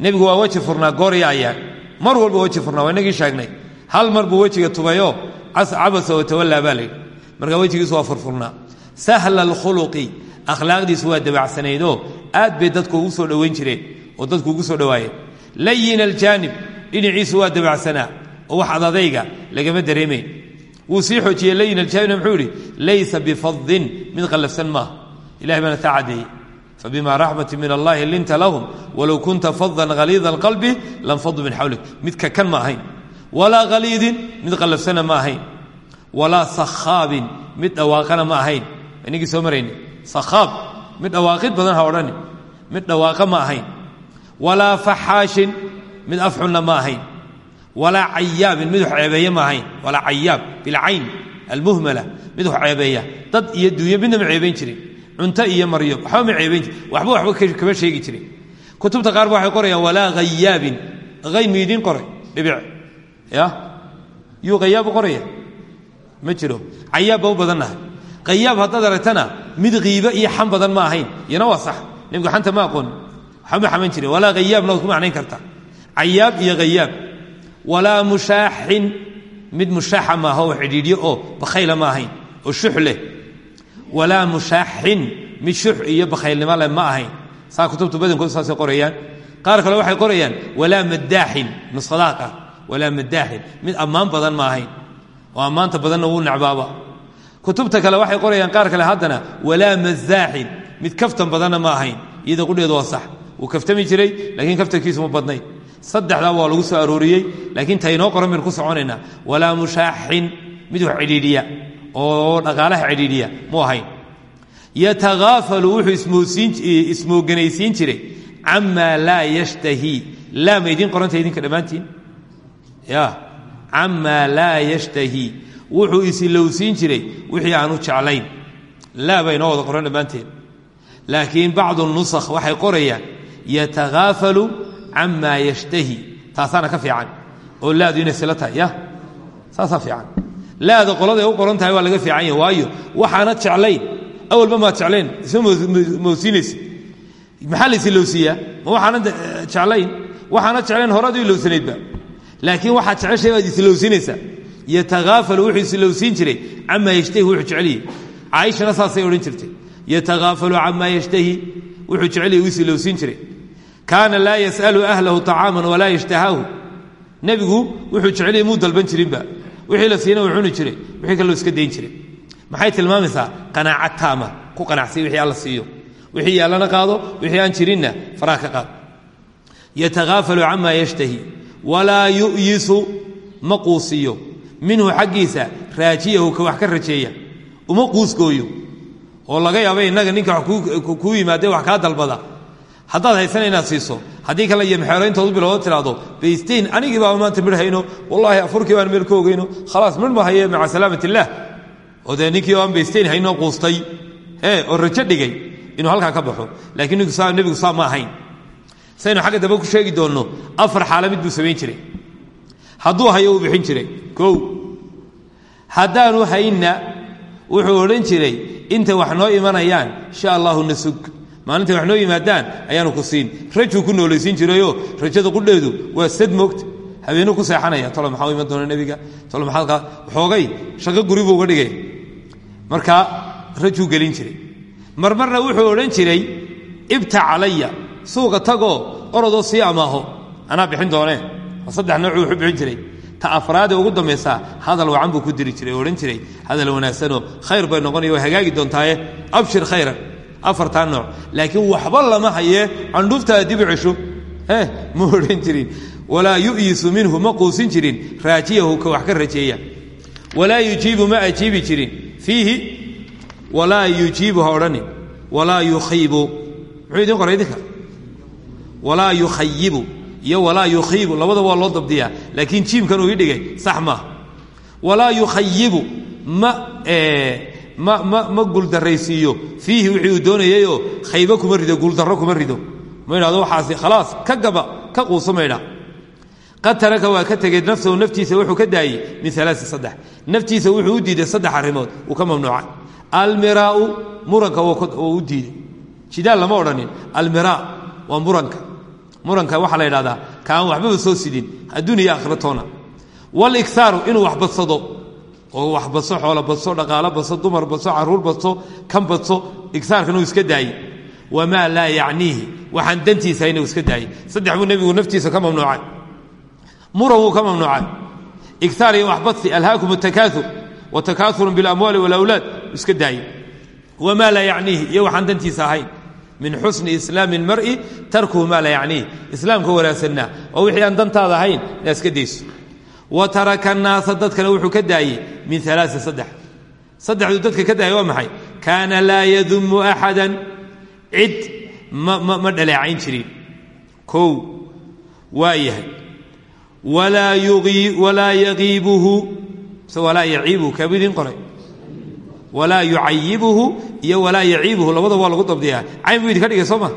Nebigu waa weji furnaa goorya ayaan. Mar walba weji furnaa waa inagii sheegnay. Hal mar buu wejiga tubayoo cabasa watawallaa baa layidhi marka wejigiisu waa furfurnaa. Sahla alkhuluqi akhlaaqdiisu waa dabacsanaydoo aad bay dadku ugu soo dhowayn jireen oo dadku ugu soo dhowaayeen layin aljaanib dhinaciisu waa dabacsanaa oo wax adadayga lagama dareemayn wuu sii xoojiyey layin aljaanibna muxuu yidhi laysa bifadin mid qallafsan maaha. Ilahay baana taa caddeeyey fabima raxmati min allahi linta lahum walow kunta fadan haliida alqalbi lanfadu min xawlik midka kan ma ahayn. Walaa haliidin mid qallafsana ma ahayn. Walaa sakhaabin mid dhawaaqana ma ahayn. Inagii soo marayni. Sakhaab mid dhawaaqid badan ha odhani. Mid dhawaaqa ma ahayn. Walaa faxaashin mid afxunna ma ahayn walaa cayaabin mid wax ceebeeye ma ahayn. Walaa cayaab bilcayn almuhmala mid wax ceebeeya. Dad iyo duunyo midna ma ceebayn jirin. Cunto iyo maryo waxba ma ceebayn jiri waxba waxba kama sheegi jirin. Kutubta qaar ba waxay qorayaan walaa hayaabin hay miidiin qoray dhibic. Ya? Yuu hayaabu qoraya ma jiro. Cayaab baa u badannahay. Hayaab haddaad aragtana mid qiibo iyo xam badan ma ahayn. Iyana waa sax. Nebigu xanta ma aqoon. Waxba ma jirin. Hayaab walaa mushaaxin mid mushaaxa maaha oo xidhiidhyo oo bakhayla ma ahayn oo shux leh walaa mushaaxin mid shux iyo bakhaylnimo leh ma ahayn saa kutubta badankoodu saasay qorayaan. Qaar kale waxay qorayaan walaa madaaxin nuskhadaha qaar walaa madaaxin mid ammaan badan ma ahayn oo ammaanta badanna wuu necbaaba. Kutubta kale waxay qorayaan qaar kale haddana walaa mazaaxin mid kaftan badanna ma ahayn iyada qudheedu waa sax. Wuu kaftami jiray laakiin kaftankiisu ma saddexdaa waa lagu soo arooriyey laakiin ta inoo qoran baynu ku soconaynaa walaa mushaaxin mid wax cidhiidhiya oo dhaqaalaha cidhiidhiya mu ahayn. Yataghaafalu wuxuu ismooganaysiin jiray camaa laa yashtahii laa ma idiin qoranta idinka dhammaantiin? Ya camaa laa yashtahii wuxuu isilowsiin jiray wixii aanu jeclayn. Laa bay inoo wada qoran dhammaanteen. Laakiin bacdu nusakh waxay qorayaan yataghaafalu camaa yashtahi taasaana ka fiican oo laadu inay silo tahay fiican laada qoladay u qoran tahay waa laga fiican yahy waayo waxaanad jeclayn awalba maad jeclayn isma mowsiinaysa maxaa la isilowsiiyaa ma waxaanad jeclayn waxaanad u laakiin waxaad jeceshay baad islowsinaysaa yataaafalu wuxuu islowsiin jiray camaa yashtahi wuxuu jeceliyi caaishana saasay odhan jirtay yataaafalu camaa yashtahi wuxuu jeceliyi uu islowsiin jiray kaana laa yas'alu ahlahu طacaaman walaa yashtahaahu nebigu wuxuu jeceliyi muu dalban jirinba. Wixii la siina uu cuni jiray wixii kaloo iska dayn jiray. Maxay tilmaamaysaa? Qanaacad taama ku qanacsay wixii alla siiyo. Wixii yaallana qaado wixii aan jirinna faraha ka qaad yataaafalu camaa yashtahi walaa yu'yisu ma quusiyo. Minhu xaggiisa raajiyahu ka wax ka rajeeya. Uma quusgooyo oo laga yaaba innaga ninka kaa dalbada haddaad haysana inaad siiso haddii kale iyo maxeelayntood biloodo tiraahdo baysteyn anigii baaba maanta midh hayno wallaahi afurkii baan meel ka ogeyno khalaas ma haye maca salaamat illaah oo dee ninkii aan baysteyn haynoo quustay oo rajo dhigay inuu halkaa ka baxo laakiin nebigu saa ma ahayn. Saynu xagga dambe ku sheegi doonno afar xaala buu samayn jiray. Hadduu hayo uu bixin jiray. Kow. Haddaanu haynna wuxuu odhan jiray inta wax noo imanayaan insha allahu nasug maalinta wax noo yimaadaan ayaanu ku siin. Rajuu ku noolaysiin jirayoo rajada qudheedu waa sad moogta. Habeenu ku seexanaya. Talo maxaa u iman doona nebiga? Talo maxaa xoogay? Shaqo guri buu uga dhigay. Markaa rajuu gelin jiray. Marmarna wuxuu odhan jiray ibta calaya. Suuqa tagoo orodoo sii amaaho. Anaa bixin doonee. Saddex nooc wuxuu bixin jiray. Ta afraadee ugu dambaysaa hadal wacan buu ku diri jiray odhan jiray hadal wanaagsanoo khayr bay noqonaya waa hagaagi doontaaye. Abshir khayran afartaa nooc. Laakiin waxba lama hayee candhuuftaada dibu cesho. Ma odhan jirin. Walaa yu'yisu minhu ma quusin jirin. Raajiyahu ka wax ka rajeeya. Walaa yujiibu ma ajiibi jirin. Fiihi walaa yujiibu ha odhanin walaa yukhiibu. Muxuu idin qoray idinka? Walaa yukhayibu iyo labadaba waa loo dabdiyaa. Laakiin jiimkan uu ii dhigay sax maaha walaa yukhayibu ma ma guuldarraysiiyo. Fiihi wixii uu doonayayoo khaybo kuma rido guuldarro kuma rido. Ma idhahdo waxaasi khalaas ka gaba ka quuso ma idhaa qad taraka waa ka tegey nafsahu naftiisa wuxuu ka daayey min alaai saddex. Naftiisa wuxuu u diiday saddex arrimood uu ka mamnuucay. Almiraau muranka u diiday. Jidaal lama odhanin almiraa waa muranka. Muranka waxaa la yidhahdaa kaaan waxbaba soo sidin adduuniya aakhiratoona walikaaru inuu wax badsado oo wax badso xoolo badso dhaqaalo badso dumar badso carruur badso kan badso igsaarkan uu iska daayey wamaa laa yacniihi. Waxaan dantiisa hayna uu iska daayey saddex buu nebigu naftiisa ka mamnuucay. Muran ka mamnuucay. Igaar iyo waxbadsi alhaakum takaaur watakaaurun bilamwaali walawlaad iska daayey wamaa laa yacniihi. Iyo waxaan dantiisa ahayn. Min xusni islaami اlmar'i tarkuhu maa laa yacniihi. Islaamka wanaagsanna oo wixii aan dantaada ahayn inaad iska dayso wa taraka annaasa dadkana wuxuu ka daayey min alaai saddex. Saddexduu dadka ka daayay waa maxay? Kaana laa yadumu axada cid ma dhaleecayn jirin. Kow waa yahay. Walaa yagiibuhu. Mise walaa yaciibuhu kaabuu idiin qoray walaa yucayibuhu iyo walaa yaciibuhu labada waa lagu dabdiyaa. Cayn buu idinka dhigay soo ma?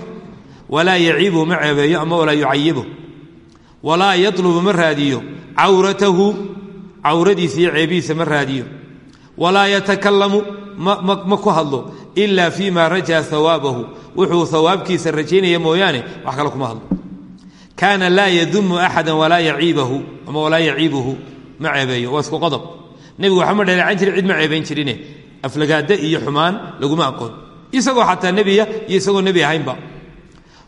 Walaa yaciibuhu ma ceebeeyo ama walaa yucayibuhu walaa yatlubu ma raadiyo. Cawratahu cawradiisa iyo ceebihiisa ma raadiyo. Walaa yatakalamu ma ku hadlo. Ila fii ma rajaa hawaabahu wuxuu hawaabkiisa rajaynaya mooyaane wax kale kuma hadlo. Kaana laa yadumu axada walaa yaciibahu ama walaa yaciibuhu ma ceebeeyo. Waa isku qodob nebigu waxba ma dhaleecayn jirin cid ma ceebayn jirine. Aflagaade iyo xumaan laguma aqoon. Isagoo xataa nebiya iyo isagoo nebi ahaynba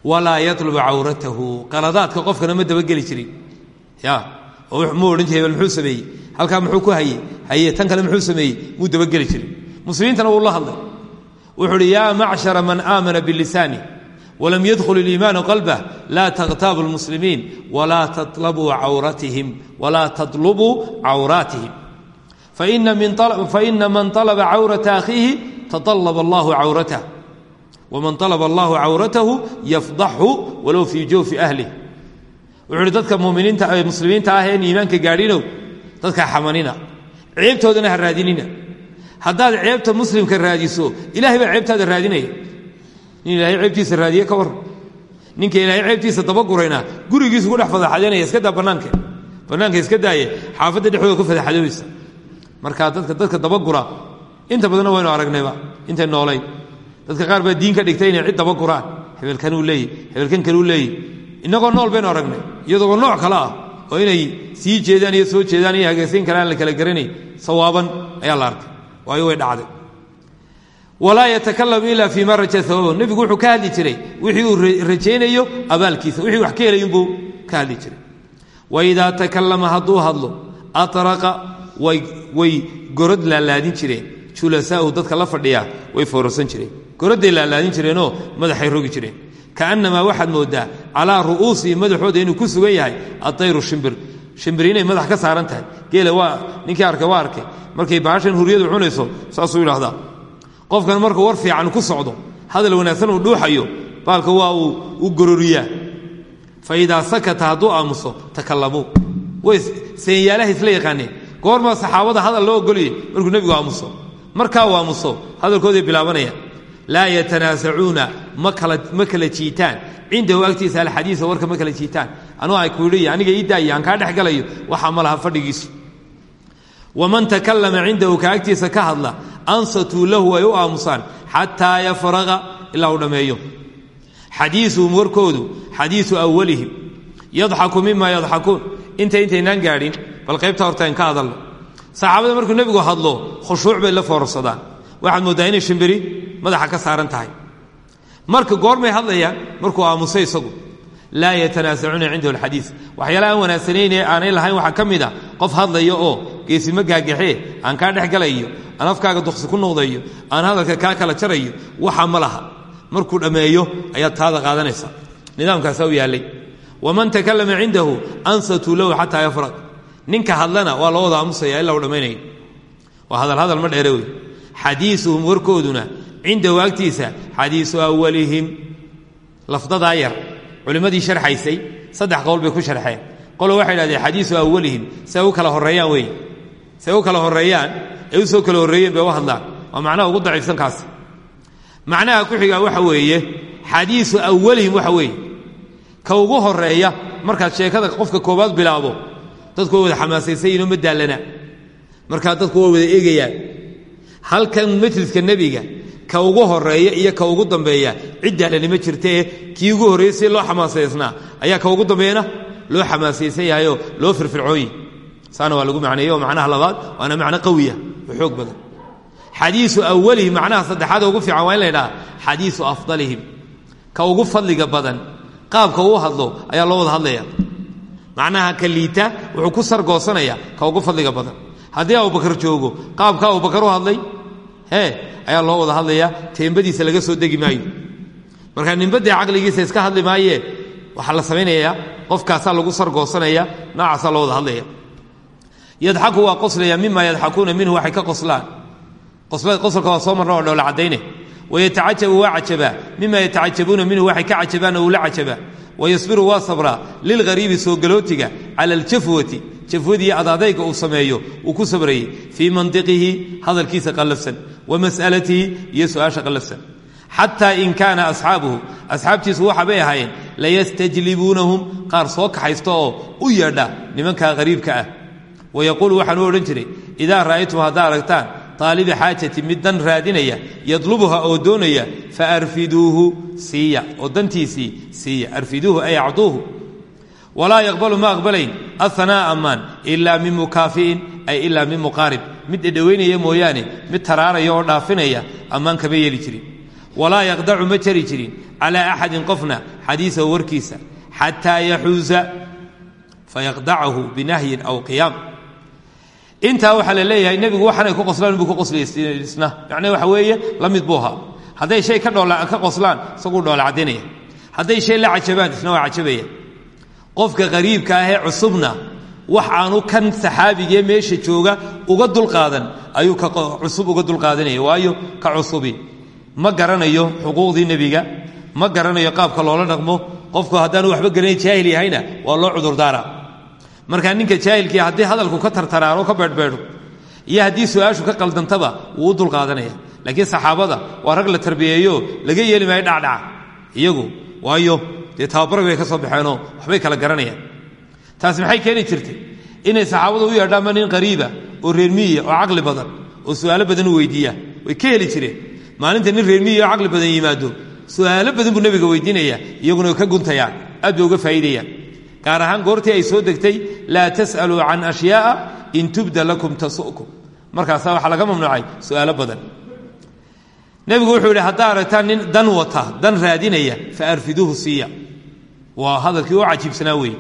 walaa yatlubu cawratahu qaladaadka qofkana ma dabageli jirin ya oo mu odhan jiri hebel muxuu sameeyey halkaa muxuu ku hayey haye tan kale muxuu sameeyey muu dabageli jirin muslimiintana wuu la hadlay wuxuu uhi yaa macshara man aamana bilisaani wlam ydkl اiimaanu qalbah laa thtaabu اlmuslimiin walaa tatlabuu cawratihim walaa tatlubuu cawraatihim faina man طalba cawrata akhiihi taطalb allahu cawratah wman طalba allahu cawratahu yafdaxhu walow fii jawfi ahlih wuxuu uhi dadka muminiinta muslimiinta ah een iimaanka gaadhinow dadka xamanina ceebtoodana ha raadinina haddaad ceebta muslimka raadiso ilahay baa ceebtaada raadinaya nin ilaahay ceebtiisa raadiye ka warran ninka ilaahay ceebtiisa dabagurayna gurigiisu ku dhex fadaxadeynaya iska daa bannaanka bannaanka iska daaye xaafadda dhexdooda ku fadaxadooysa markaa dadka dadka dabagura inta badanna waynu aragnayba intay noolayn dadka qaar baa diin ka dhigtay inay cid dabaguraan hebelkanuu leeyey hebelkan kaluu leeyey innagoo nool baynu aragnay iyadooba nooc kale ah oo inay sii jeedaan iyo soo jeedaan iyo hagaysiin kale aan la kala garanay sawaaban ayaa la arkay. Waayo way dhacday. Walaa yatakalamu ila fii ma raja nebigu wuxuu ka hadli jiray wixii uu rajaynayo abaalkiisa wixii wax ka helayunbuu ka hadli jiray. Waidaa takalama hadduu hadlo atraqa way gorod laalaadin jireen. Julasaa'u dadka la fadhiya way foorarsan jireen gorodday laalaadin jireenoo madaxay rogi jireen. Kaannamaa waxaad mooddaa calaa ru'uusihi madaxooda inuu ku sugan yahay adayru shimbir. Shimbir inay madax ka saaran tahay. Geela waa ninkii arkay waa arkay. Markay baashan huriyadu cunayso saasuu yidhaahdaa. Qofkan markuu war fiican ku socdo hadal wanaagsan uu dhuuxayo baalka waa uu u gororiyaa. Fa idaa sakata hadduu aamuso takalamuu way seenyaalaha isla yaqaaneen. Goormaa saxaabada hadal loo ogoliyey markuu nebigu aamuso. Markaa uu aamuso hadalkooday bilaabanayaan laa yatanaasacuuna ma kala jiitaan. Cindahu agtiisa alxadiisa warka ma kala jiitaan. Anuu ay kuidhi aniga ii daaya aan kaa dhex galayo waxaa ma laha fadhigiisu. Waman takalama cindahu ka agtiisa ka hadla ansatuu lahu ay u aamusaan xataa yafraqa ilaa uu dhammeeyo xadiisuhum warkoodu xadiisu awalihim yadxaku mima inta intaynaan gaadhin bal qaybta horta in ka hadalno. Saxaabada markuu nebigu hadlo khushuuc bay la foorarsadaan waxaad mooddaa inay shimbiri madaxa ka saaran tahay. Marka goormay hadlayaan markuu aamusay isagu laa yatanaasacuuna cindahu alxadiis. Waxyaala aan wanaagsanayne aanay lahayn waxaa ka mid a qof hadlaya oo geesimo gaagaxee aan kaa dhex galayo aan afkaaga duqsi ku noqdayo aan hadalka kaa kala jarayo waxa ma laha. Markuu dhammeeyo ayaad taada qaadanaysa. Nidaamkaasaa u yaallay waman takalama cindahu ansatuu lahu xataa yafraq ninka hadlana waa loo wada aamusaya ilaa u dhammaynayo waa hadal hadal ma dheere wey xadiisuhum warkooduna cindahu agtiisa xadiisu awalihim lafdadaa yar culimmadii sharxaysay saddex qowl bay ku sharxeen. Qolo waxay idhahdeen xadiisu awalihim say u kala horreeyaan wey say u kala horreeyaan ay u soo kala horreeyeen bay u hadlaan. Waa macnaha ugu daciifsan kaasi. Macnaha ku xigaa waxa weeye xadiisu awalihim waxa weeye. Ka ugu horreeya markaad sheekada qofka koobaad bilaabo dadku waa halkan majliska nebiga ka ugu horreeya iyo ka ugu dambeeya cid daalani ma jirtae kii ugu horreeyey loo xamaasaysnaa ayaa ka ugu dambeeyana? Loo xamaasaysan loo firfircoonyi saana waa lagu macneeye oo macnaha labaad waana macno qawiya oo xoog badan. Xadiisu awalihim macnaha saddexaad ugu fiican waa in la ydhaha xadiisu afdalihim. Ka ugu fadliga badan qaabka uu hadlo ayaa loo wada hadlaya macnaha ka liita wuxuu ku sargoosanaya ka ugu fadliga badan. Haddii abubakar joogo qaabka abubakar u hadlay ayaa loo wada hadlaya teembadiisa laga soo degi maayo. Marka ninbadee caqligiisa iska hadli maayee waxaa la samaynayaa qofkaasaa lagu sargoosanaya noocaasaa loo wada hadlaya. Yadxaku waa qoslaya mima yadxakuuna minhu waxay ka qoslaan. Qosolka waa soo marna oo dhoola caddayne. Wayatacajabu waa cajabaa mima yatacajabuuna minhu waxay ka cajabaanna uu la cajabaa. Wayasbiru waa sabraa lilghariibi soo galootiga cala aljafwati jafwadii adaadayga uu sameeyo uu ku sabrayey fii mandiqihi hadalkiisa qallafsan wa mas'alatihi iyo su'aasha qallafsan xataa in kaana asxaabuhu asxaabtiisu waxabay ahaayeen layastajlibuunahum qaar soo kaxaysta oo u yeedha nimankaa hariibka ah wayaquulu waxaan u odhan jiray idaa ra'aytum haddaa aragtaan aaliba xaajati mid dan raadinaya yadlubuha oo doonaya faarfiduuhu siiya oo dantiisii siiya arfiduuhu ay acduuhu walaa yaqbalu ma aqbalayn. Ahanaa ammaan ilaa min mukaafi'in ay ilaa min muqaarib. Mid dhedhowaynaya mooyaane mid taraaraya oo dhaafinaya ammaan kama yeeli jirin. Walaa yaqdacu ma jari jirin. Calaa axadin qofna xadiisahu warkiisa. Xataa yaxuuza fayaqdacahu binahyin aw qiyaam. Intaa waxaa la leeyahay nebigu waxaanay ku qoslaan inbuu ku qoslisna macnahe waxa weeye la mid buu ahaa. Hadday shay ka dhoola ka qoslaan isaguu dhoola caddaynaya hadday shay la cajabaan isna waa cajabaya qofka qariibka ahee cusubna wax aanu kan saxaabigee meesha jooga uga dulqaadan ayuu ka cusub uga dulqaadanaya waayo ka cusubi. Ma garanayo xuquuqdii nebiga ma garanayo qaabka loola dhaqmo. Qofku haddaanu waxba garanayn jaahil yahayna waa loo cudurdaara. Markaa ninka jaahilkii haddii hadalku ka tartaraaro ka beedhbeedho iyo haddii su'aashu ka qaldantaba wuu u dulqaadanaya. Laakiin saxaabada waa rag la tarbiyeeyo laga yeeli maayo dhacdhaca iyagu waayo dee tababar bay ka soo baxeenoo waxbay kala garanayaan. Taasi maxay keeni jirtay? Inay saxaabadu u yeedhaanba nin qariiba oo reermiyiya oo caqli badan oo su'aalo badan u way ka heli jireen. Maalinta nin reermiyiya oo caqli badan yimaado su'aalo badan buu nebiga weydiinaya iyaguna ka guntayaan aad uga faa'iidayaan. Gaar ahaan goortii ay soo degtay laa tas'aluu can ashyaa'a in tubda lakum tasu'kum. Markaasaa waxaa laga mamnuucay su'aalo badan. Nebigu wuxuu yidhi haddaa aragtaan nin dan wata dan raadinaya fa arfiduuhu siiya waa hadalkii u cajiibsanaa weeye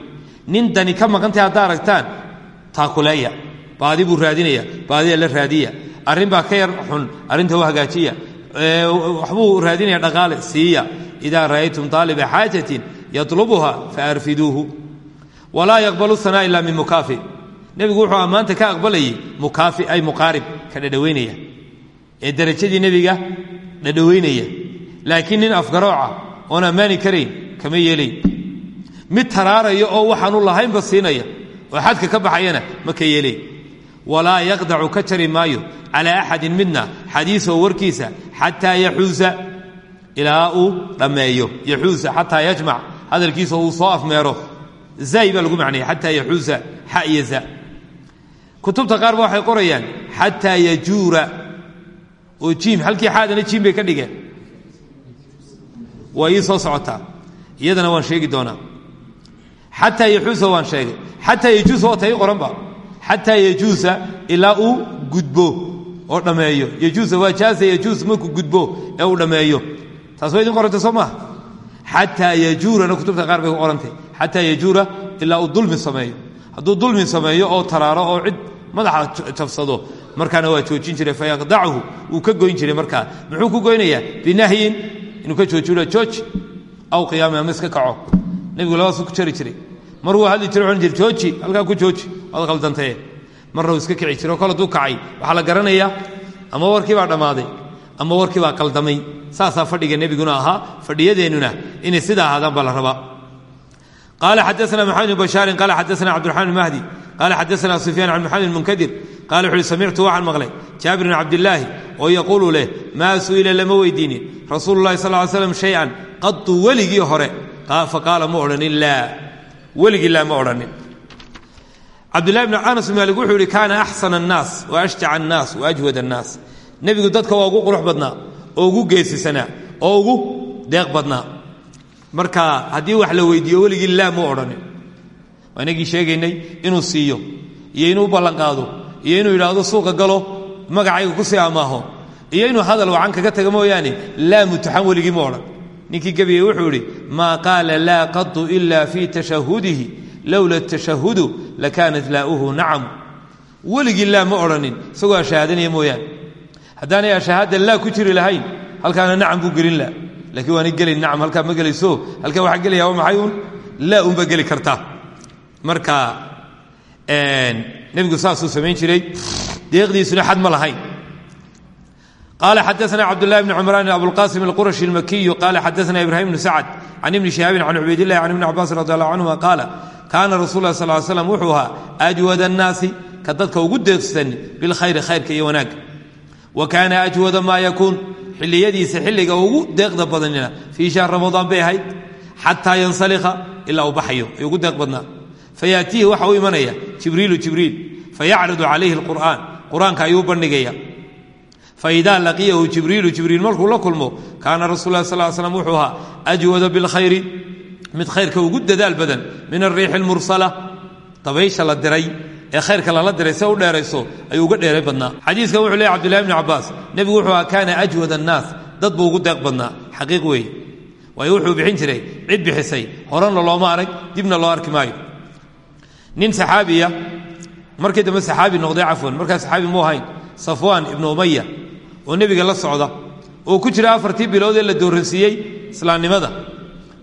nin dani ka maqantay haddaa aragtaan taakuleeya baadi buu raadinaya baadida la raadiya. Arrin baa ka yar xun arrinta u hagaajiya. Waxbuu raadinaya dhaqaale siiya. Idaa ra'aytum taaliba xaajatin yatlubuha faarfiduuhu. Walaa yaqbalu sanaa ila min mukaafi. Nebigu wuxuu ammaanta ka aqbalayay mukaafi ay muqaarib ka dhadhaweynaya ee derajadii nebiga dhadhaweynaya laakiin nin afgarooca oon ammaani karayn kama yeelayn mid taraaraya oo waxaanu lahaynba siinaya. Oo xadka ka baxayana ma ka yeelayn walaa yaqdacu ka jari maayo calaa axadin midna xadiisahu warkiisa xataa yaxuusa ilaa uu dhammeeyo yaxuusa xataa yajmac. Hadalkiisa uu soo afmeero. Zay baa lagu macnaya xataa yaxuusa xa iyo za. Kutubta qaar ba waxay qorayaan xataa yajuura. Oo jiim halkii xaadana jiim bay ka dhigeen. Waa ii soo socotaa. Iyadana waan sheegi doonaa xataa yaxuusa waan sheegay. Xataa yajuusa waa ta ii qoranba. Xataa yajuusa ilaa uu gudbo oo dhammeeyo yajuusa waa jaasa yajuus markuu gudbo ee uu taas waa idin qorantay soo maaha? Xataa yajuurana kutubta qaar bay ku qorantay. Xataa yajuura ilaa uu dulmi sameeyo. Hadduu dulmi sameeyo oo taraaro oo cid madaxa jabsado markaana waa joojin jiray fayaqdachu wuu ka goyn jiray markaa. Muxuu ku goynayaa? Binahyin. Inuu ka joojiyo jooji aw qiyaami ama iska kaco. Nebigu labaasu ku jiray mar wuu hadli jira ohan jir jooji. Halkaa ku jooji. Waad qaldantaye marna iska kici jiro kol hadduu kacay. Waxaa la garanayaa ama warkii baa dhammaaday ama warkii baa qaldamay saasaa fadhiga nebiguna ahaa fadhiyadeennuna inay sida ahaadaan baa la rabaa. Qaala xadaana maxamed bn bashaarin qaala xadaana cabdiraxmaan mahdi qaala xadaana sufyaan can maxamed munkadir qala wuxu uhi samictu waxaan maqlay jaabir bn cabdilaahi oo yaquulu leh maa su'ila lama weydiinin. Rasuulu lahi sal slam shay-an qadu weligii hore. Faqaala ma odhanin laa weligii laa ma odhanin. Cabdullahi bn anas maalik wuxuu yihi kaana axsana annaas wa ashjaca annaas wa ajwad annaas. Nebigu dadka waa ugu qurux badnaa oo ugu geesisanaa oo ugu deeq badnaa. Marka haddii wax la weydiiyo weligii laa mu odhanin waa sheegaynay inuu siiyo iyo inuu ballanqaado iyo inuu yidhaahdo suuqa galo magacayga ku sii amaaho iyo inuu hadal wacan kaga taga mooyaane laa mutaxan weligii mu odhan ninkii gebiyey wuxuu idhi maa qaala laa qadu ila fii tashahudihi lowla tashahudu lakaanat laauhu nacam. Weligii laa ma odhanin isagoo ashahaadanaya mooyaane. Haddaanay ashahaada laa ku jiri lahayn halkaana nacam buu gelin la laakiin waanay gelin nacam halkaa ma gelayso halkaa waxaa gelaya waa maxay uun? Laa unba geli kartaa marka nebigu saasuu samayn jiray. Deeqdiisuna xad ma lahayn qala xadaana cabdulahi bn cumraan abulqasim alqurashi almakiyu qala xadaana ibrahim bnu sacd can ibni shihaabin can cubaydillahi can ibni cabaas radi allahu canhuma qaala kaana rasul lah sal slam wuxuu ahaa ajwad annaasi ka dadka ugu deeqsan bilkhayri khayrka iyo wanaagga wa kaana ajwada maa yakuun xilliyadiisa xilliga ugu deeqda badanina fii shahr ramadaan bay ahayd xataa yansalikha ilaa uu ugu deeq badnaa fayaatiihi waxa u imanaya jibriilu jibriil fayacridu calayhi alqur'aan qur'aanka ayuu bandhigaya faidaa laqiyahu jibriilu jibriil markuu la kulmo kaana rasul lah sal slam wuxuu ahaa ajwada bilkhayri mid khayrka ugu dadaal badan min ariixi almursala dabaysha la diray ee khayrka lala diray se u dheerayso ayuu uga dheeray badnaa. Xadiiskan wuxuu leey cbdullahi bni cabaas nebigu wuxuu ahaa kaana ajwad annaas dad buu ugu deeq badnaa xaqiiq weeye waayo wuxuu bixin jiray cid bixisay horena looma arag dibna loo arki maayo. Nin saxaabiya markii dambe saxaabi noqday cafwan markaa saxaabi mu ahayn safwaan ibnu umaya oo nebiga la socda oo ku jira afartii bilood ee la dooransiiyey islaamnimada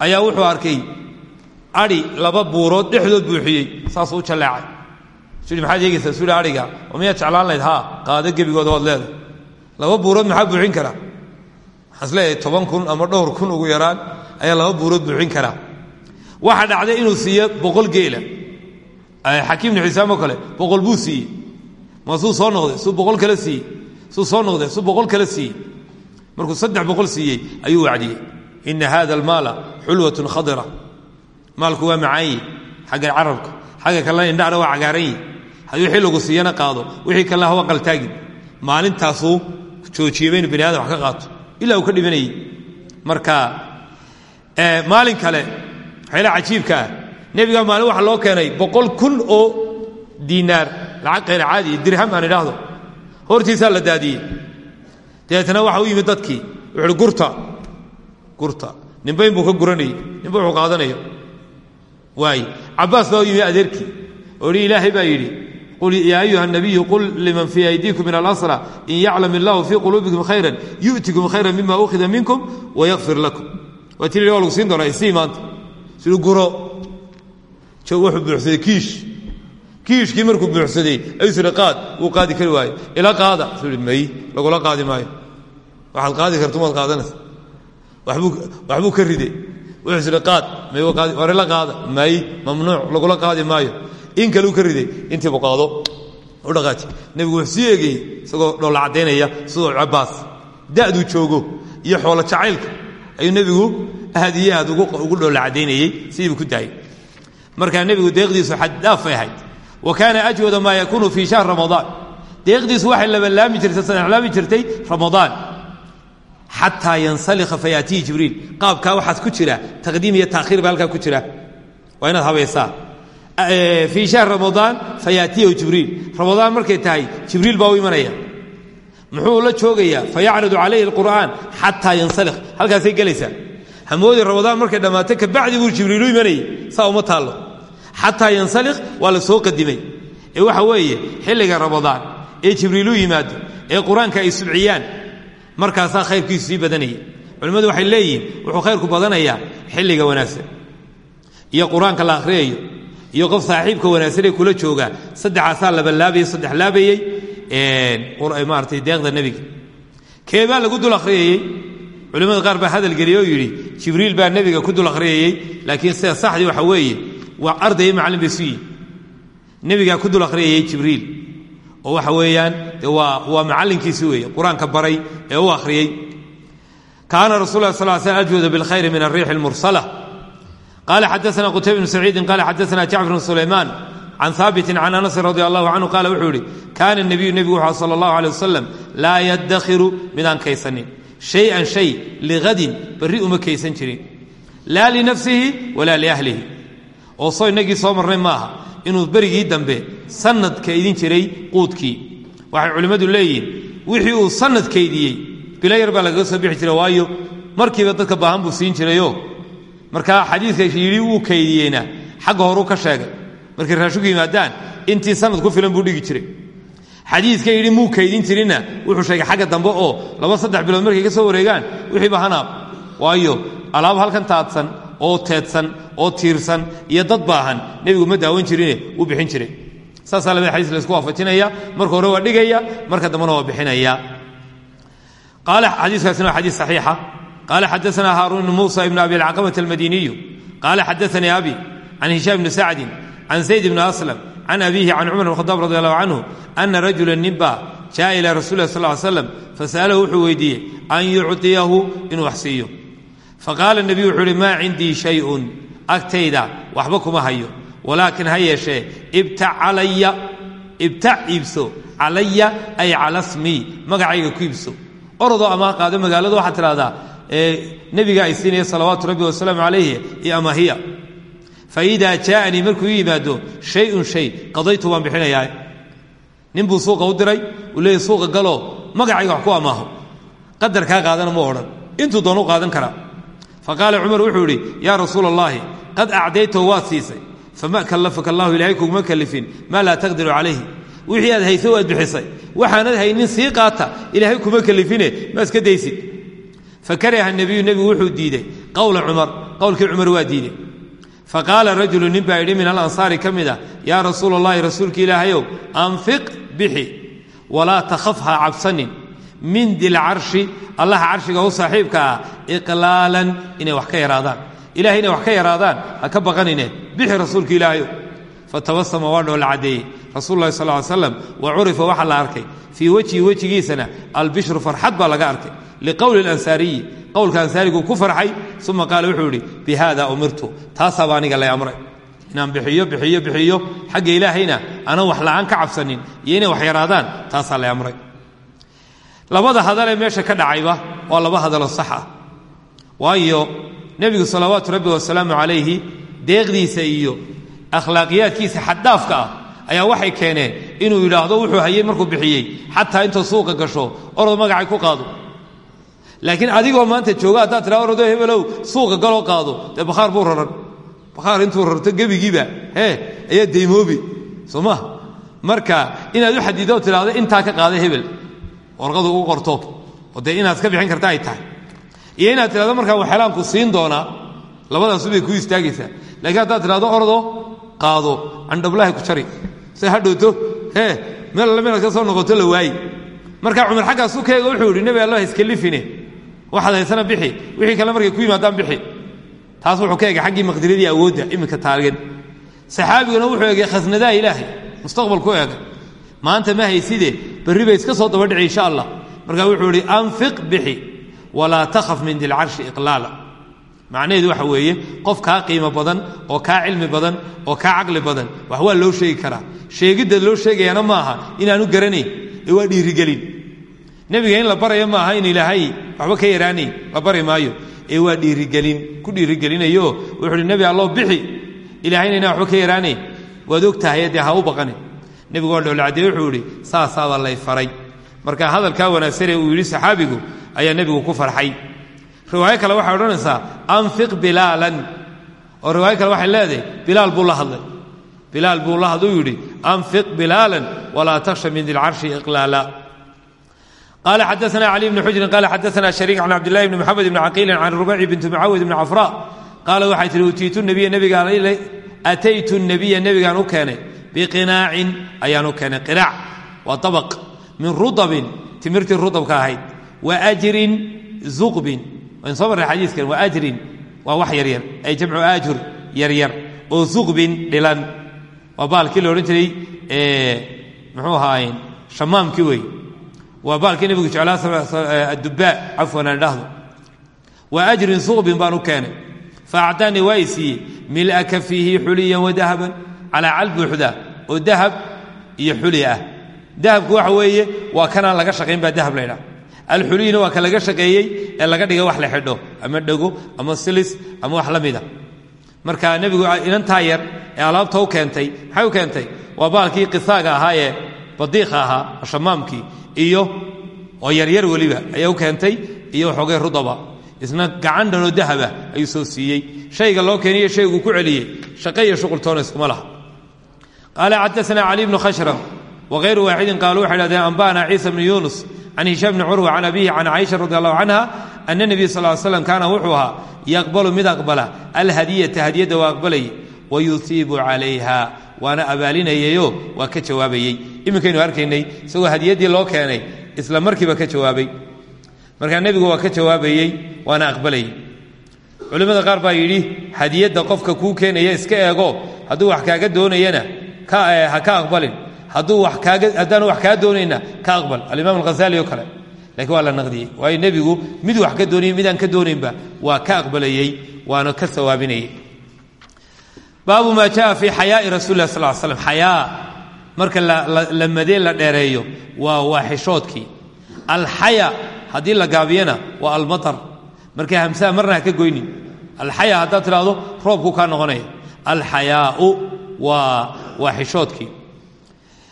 ayaa wuxuu arkay adhi laba buurood dhexdood buuxiyey saasuu u jalleecay sui maxaad eegaysaa sui aiga oo miyaad jeclaan layd haa qaado gebigooda waad leedahay. Laba buurood maxaa buuxin karaa waxaan is leeyahay toban kun ama dhowr kun ugu yaraan ayaa laba buurood buuxin karaa waxa dhacday inuu siiyo boqol geela. Xakiim bnu xisaam oo kale boqol buu siiyey. Masuu soo noqday suu boqol kale siiyey suu soo noqday suu boqol kale siiyey. Markuu saddex boqol siiyey ayuu wacdiyey. Ina hada almaala xulwatun khadira. Maalku waa macaanyi xagga carabka. Xagga kalena indhahna waa cagaaranyi haddii wixii lagu siiyana qaado wixii kalena hawa qaltaagin. Maalintaasuu joojiyey baynu bani wax ka qaato. Ilaa uu ka dhimanayey. Marka maalin kale waxyaalaha cajiibka ah maalin waxaa loo keenay boqol kun oo diinaar. Lacag khayr caadi dirham aan idhaahdo hortiisaa la daadiyey. Dabeetana waxa u yimid dadkii. Wuxu gurta gurta. Nimba inbuu ka guranayey. Nimba wuxuu qaadanayo. Waay cabbaas baa u yimi adeerkii. Oo hi ilaahay baa yidhi yaa ayuha nabiyu qul liman fii aydiikum min alasra in yaclam illaahu fii quluubikum khayran yu'tikum khayran mima ukhida minkum wayakfir lakum. Waa tii waa lagu siin doonaa isii maanta siduu guro. Wuxuu buuxsaday kiishkii markuu buuxsaday siri qaad wuu qaadi kari waayo ila qaada. Sui may lagula qaadi maayo. Waxaad qaadi karta umaad qaadanaysa waxbuu ka ride wuxuu siri qaad may war ila qaada. May mamnuuc lagula qaadi maayo. In kaleu ka riday intiibu qaado. U dhaqaaji nebigu wuxuu sii eegayey isagoo dhoolla caddaynaya sidoo cabbaas da'duu joogo iyo xoolo jacaylka. Ayuu nebigu aad iyo aad ugu dhoolla caddaynayey sidiibu ku daayay. Markaa nebigu deeqdiisu xaddaafay ahayd wa kaana ajwada maa yakuunu fii shahr ramadaan deeqdiisu waxay labalaami jirtay sadexlaami jirtay ramadaan xataa yansalikha fayaatihi jibriil. Qaabkaa waxaad ku jira taqdiim iyo taakhiir baa halkaa ku jira. Waa inaad habaysaa. Fii shahr ramadaan fayaatiyahu jibriil. Ramadaan markay tahay jibriil baa u imanaya. Muxuu la joogayaa fayacradu calayhi alqur'aan xataa yansalikh halkaasay gelaysaa hamoodi ramadaan markay dhammaato kabacdi buu uma taallo xataa yansalikh waa la soo qadimay ee waxa weeye xilliga ramadaan ee jibriilu yimaado ee qur'aanka ay subciyaan markaasaa khayrkiisu sii badanayay culimmadu waxay leeyihiin wuxuu khayrku badanayaa xilliga wanaagsan iyo qur'aanka la akhriyayo iyo qof saaxiibka wanaagsanee kula jooga saddexaasaa labalaabayey saddex laabayey maaratay deeqda nebiga keebaa lagu dul akhriyayey culimmada qaar baa hadalgeliyey oo yidhi jibriil baa nebiga ku dul akhriyayey laakiin sida waxa weeye waa arday iyo macallin bay isu yihiin nebigaa ku dul akhriyayey jibriil. Oo waxa weeyaan de waa waa macallinkiisi weeye. Qur'aanka baray ee u akhriyey kaana rasul lah sal sl ajwada bilkhayri min ariixi اlmursala qala xadaana qutayba bnu saciidin qala xadaana jacfar bn sulaymaan can haabitin can anasin radi allahu canhu qaala wuxuu yihi kaana nebiyu nebigu wuxu sala allahu alay wasalam laa yaddakhiru midaan kaysanin. Shay-an shay ligadin berri uma kaysan jirin. Laa linafsihi walaa liahlihi oo soo innagii soo marnay maaha inuu berigii dambe sanad kaydin jiray quudkii. Waxay culimmadu leeyihiin wixii uu sanad kaydiyey bilo yar baa lagaga soo bixi jiray waayo markiiba dadka baahan buu siin jirayo markaa xadiidka yidhi wuu kaydiyeyna xagga horuu ka sheegay. Markay raashinku yimaadaan intii sanad ku filan buu dhigi jiray. Xadiidka yidhi muu kaydin jirinna wuxuu sheegay xagga dambe oo laba saddex bilood markay ka soo wareegaan wixiiba hanaab waayo alaab halkan taadsan oo teedsan oo tiirsan iyo dad baahan. Nebigu ma daawan jirine wuu bixin jiray. Saasaa labada xadiis laysku waafajinaya marka hore waa dhigaya marka dambena waa bixinaya. Qaala xadiiskaasina waa xadiis saxiixa. Qaala xadaana haaruun ibn muusa ibn abi alcaqabata almadiniyu qaala xadaanii abi can hishaam bni sacdin can zayd bni aslam can abiihi can cumar bn khadaab radi allahu canhu ana rajula jaa ila rasul lah sal slam fasa'alahu wuxuu weydiiyey an yucطiyahu inuu wax faqaala nebiyu wuxuu uhi maa cindii shayun agtayda waxba kuma hayo. Walaakin ha yeeshee ibtac iibso. Calaya ay cala smii magacayga ku iibso. Orodoo amaah qaado magaalada waxaad tidhahdaa nebiga ay siinaya salawaatu rabbi wasalaamu calayhi iyo amaahiya faidaa jaaanii markuu ii yimaado shayun shay qadaytu waan bixinayaa. Nin buu suuqa u diray uu leeyay suuqa galoo magacayga wax ku amaaho. Qadar kaa qaadana mu odhan. Intuu qaadan karaa fa qaala cumar wuxuu idhi yaa rasuula allaahi qad acdaytahu waad siisay fama kallafaka allahu ilaahay kuguma kalifin maa laa taqdiru calayhi wixii aad hayso waad bixisay waxaanad haynin sii qaata ilaahay kuma kalifine ma iska daysid fakariha nebiyu nebigu wuxuu diidey qowla cumar qowlkii cumar waa diidey faqaala rajulu nin baa yidhi min alansaari ka mid rasuula allahi rasuulka ilaahayow anfiq bixi walaa takhaf ha cabsanin min dilcarshi allaha carshiga u saaxiibka ah iqlaalan inay wax ka yaraadaan. Ilahay inay wax ka yaraadaan ha ka baqanine. Bixi rasuulka ilaahayow fatabasama waa dhoola caddeeyey rasul lahi sal slam wa curifa waxaa la arkay. Fii wejhi wejigiisana albishru farxad baa laga arkay. Liqowli ansaariyi qowlka ansaarigu ku farxay uma qaala wuxuu idhi bihada umirtu. Taasaaba aniga amray. Inaan bixiyo bixiyo bixiyo xagga ilaahayna aanan wax la'aan ka cabsanin iyo inay wax yaraadaan taasaa lay amray labada hadalee meesha ka dhacayba waa laba hadaloo sax ah. Waayo nebigu salawaatu rabbi wasalaamu calayhi deeqdiisa iyo akhlaaqiyaadkiisa xaddaafka ah ayaa waxay keeneen inuu yidhaahdo wuxuu hayey markuu bixiyey xataa intuu suuqa gasho orod magacay ku qaado. Laakiin adigoo maanta jooga haddaad tiraa orodo hebelow suuqa galoo qaado. Dee bakhaar buu raran. Bakhaar intuu rarto gebigiiba hee ayaa daymoobi. Soo ma? Marka inaad u xadido tidhaahdo intaa ka qaada hebel warqadu ugu qorto oo dee inaad ka bixin karta ay tahay. Iyo inaad tidhahdo markaa waxeelaanku siin doonaa labadaasu bay ku istaagaysaa. Lakiin haddaad tidhahdo ordo qaado candhablahay ku jari. Se hadhowto hee meel alle meelaad ka soo noqoto la waayi. Marka cumar xaggaasu ka eego wuxuu yidhi nebi allah iskalifine waxaad haysana bixi. Wixii kale markay ku yimaadaan bixi. Taas wuxuu ka egay maqdiradii awoodda iminka taageed saxaabiguna wuxuu egay khasnadaha ilaahay. Mustaqbalku eegay. Maanta ma hayside berri bay iska soo dabadhici insha allah markaa wuxuu idhi anfiq bixi walaa takhaf min dilcarshi iqlaala. Macnaheedu waxa weeye qof kaa qiimo badan oo kaa cilmi badan oo kaa caqli badan wax waa loo sheegi karaa. Sheegidda loo sheegayaana ma aha inaanu garanayn ee waa dhiirigelin. Nebiga in la baraya ma aha in ilaahay waxba ka yaraanayn la bari maayo ee waa dhiirigelin ku dhiirigelinayo wuxuu uhi nebi allo bixi. Ilaahayna inaan waxba ka yaraanayn waad og tahay dee ha u baqanin nebigu waa dhowlacadee wuxuu idhi saasaaba lay faray marka hadalkaa wanaagsanee uu yidhi saxaabigu ayaa nebigu ku farxay riwaayo kale waxay odhanaysaa anfiq bilaalan oo riwaayo kale waxay leedahay bilaal buu la hadlay bilaal buu la hadluu yidhi anfiq bilaalan walaa takhsha min dilcarshi iqlaala قال xدثنا علي بن xجر قال xدثنا شhريك عن عبد الله بن محمد بن عقيل عن ربيع بنت معawd بن عفراء قال waxay tihi utiitu النبي nbiga ataytu النبiya nebigaan u keenay biqinaacin ayaanu keenay qinaac waa abaq min rudabin timirtii rudabka ahayd wa ajrin zuqbin waynu soo marray xadiiskan wa ajrin waa wax yaryar ay jamcu aajur yaryar oo zuqbin dhilan waa baalkii la odhan jiray muxuu ahaaye shamaamkii wey waa baalkii nebigu jeclaa addubaa cafwan aan dhahdo wa ajrin suqbin calaa cal buuxda oo dahab iyo xuli ah. Dahabku waxa weeye waa kanaan laga shaqayn baa dahab laydhaha alxuliyina waa ka laga ee laga dhigay wax la xidho ama dhego ama silis ama wax la marka nebigu inantaa yar ee alaabta u keentay maxay u keentay? Waa baalkii qisaaga ahaa badiiqa ahaa shamaamkii iyo oo yaryar weliba ayaa u keentay iyo waxoogay rudaba isna gacan dhanoo dahaba ayuu soo siiyey. Shayga loo keeniyo shayguu ku celiyey. Shaqe iyo shuqultoona iskuma laha qaala xadaana cali bnu khashram wغayru waaxidin qaaluu waxay hahdeen anba'ana ciisa bnu yunus can hishaam bni curwa can abihi can caaisha radi allahu canha ana nebiy sal l slam kaana wuxuu ahaa yaqbalu mid aqbala alhadiyata hadiyadda waa aqbalayay wayusiibu calayha waana abaalinayayo waa ka jawaabayey iminkaynu arkaynay isagoo hadiyaddii loo keenay isla markiiba ka jawaabay markaa nebigu waa ka jawaabayey waana aqbalayay culimmada qaar baa yidhi hadiyadda qofka kuu keenaya iska eego hadduu wax kaaga doonayana ka aqbalin. Haddaanu wax kaa doonayna ka aqbal. Alimaam alghazali oo kale. Lakiin waa la naqdiyey. Waayo nebigu mid wax ka doonayay midaan ka doonaynba waa ka aqbalayey waana ka sawaabinayey. Baabu maa jaa fii xayaai rasuli lah sal slam xayaa marka la madee la dheereeyo waa waa xishoodkii alxaya haddii la gaabiyana waa almatar. Marka hamsaha marna ka goynin. Alxaya haddaad tidhaahdo roobku kaa noqonaya. Alxayaau waa waa xishoodkii.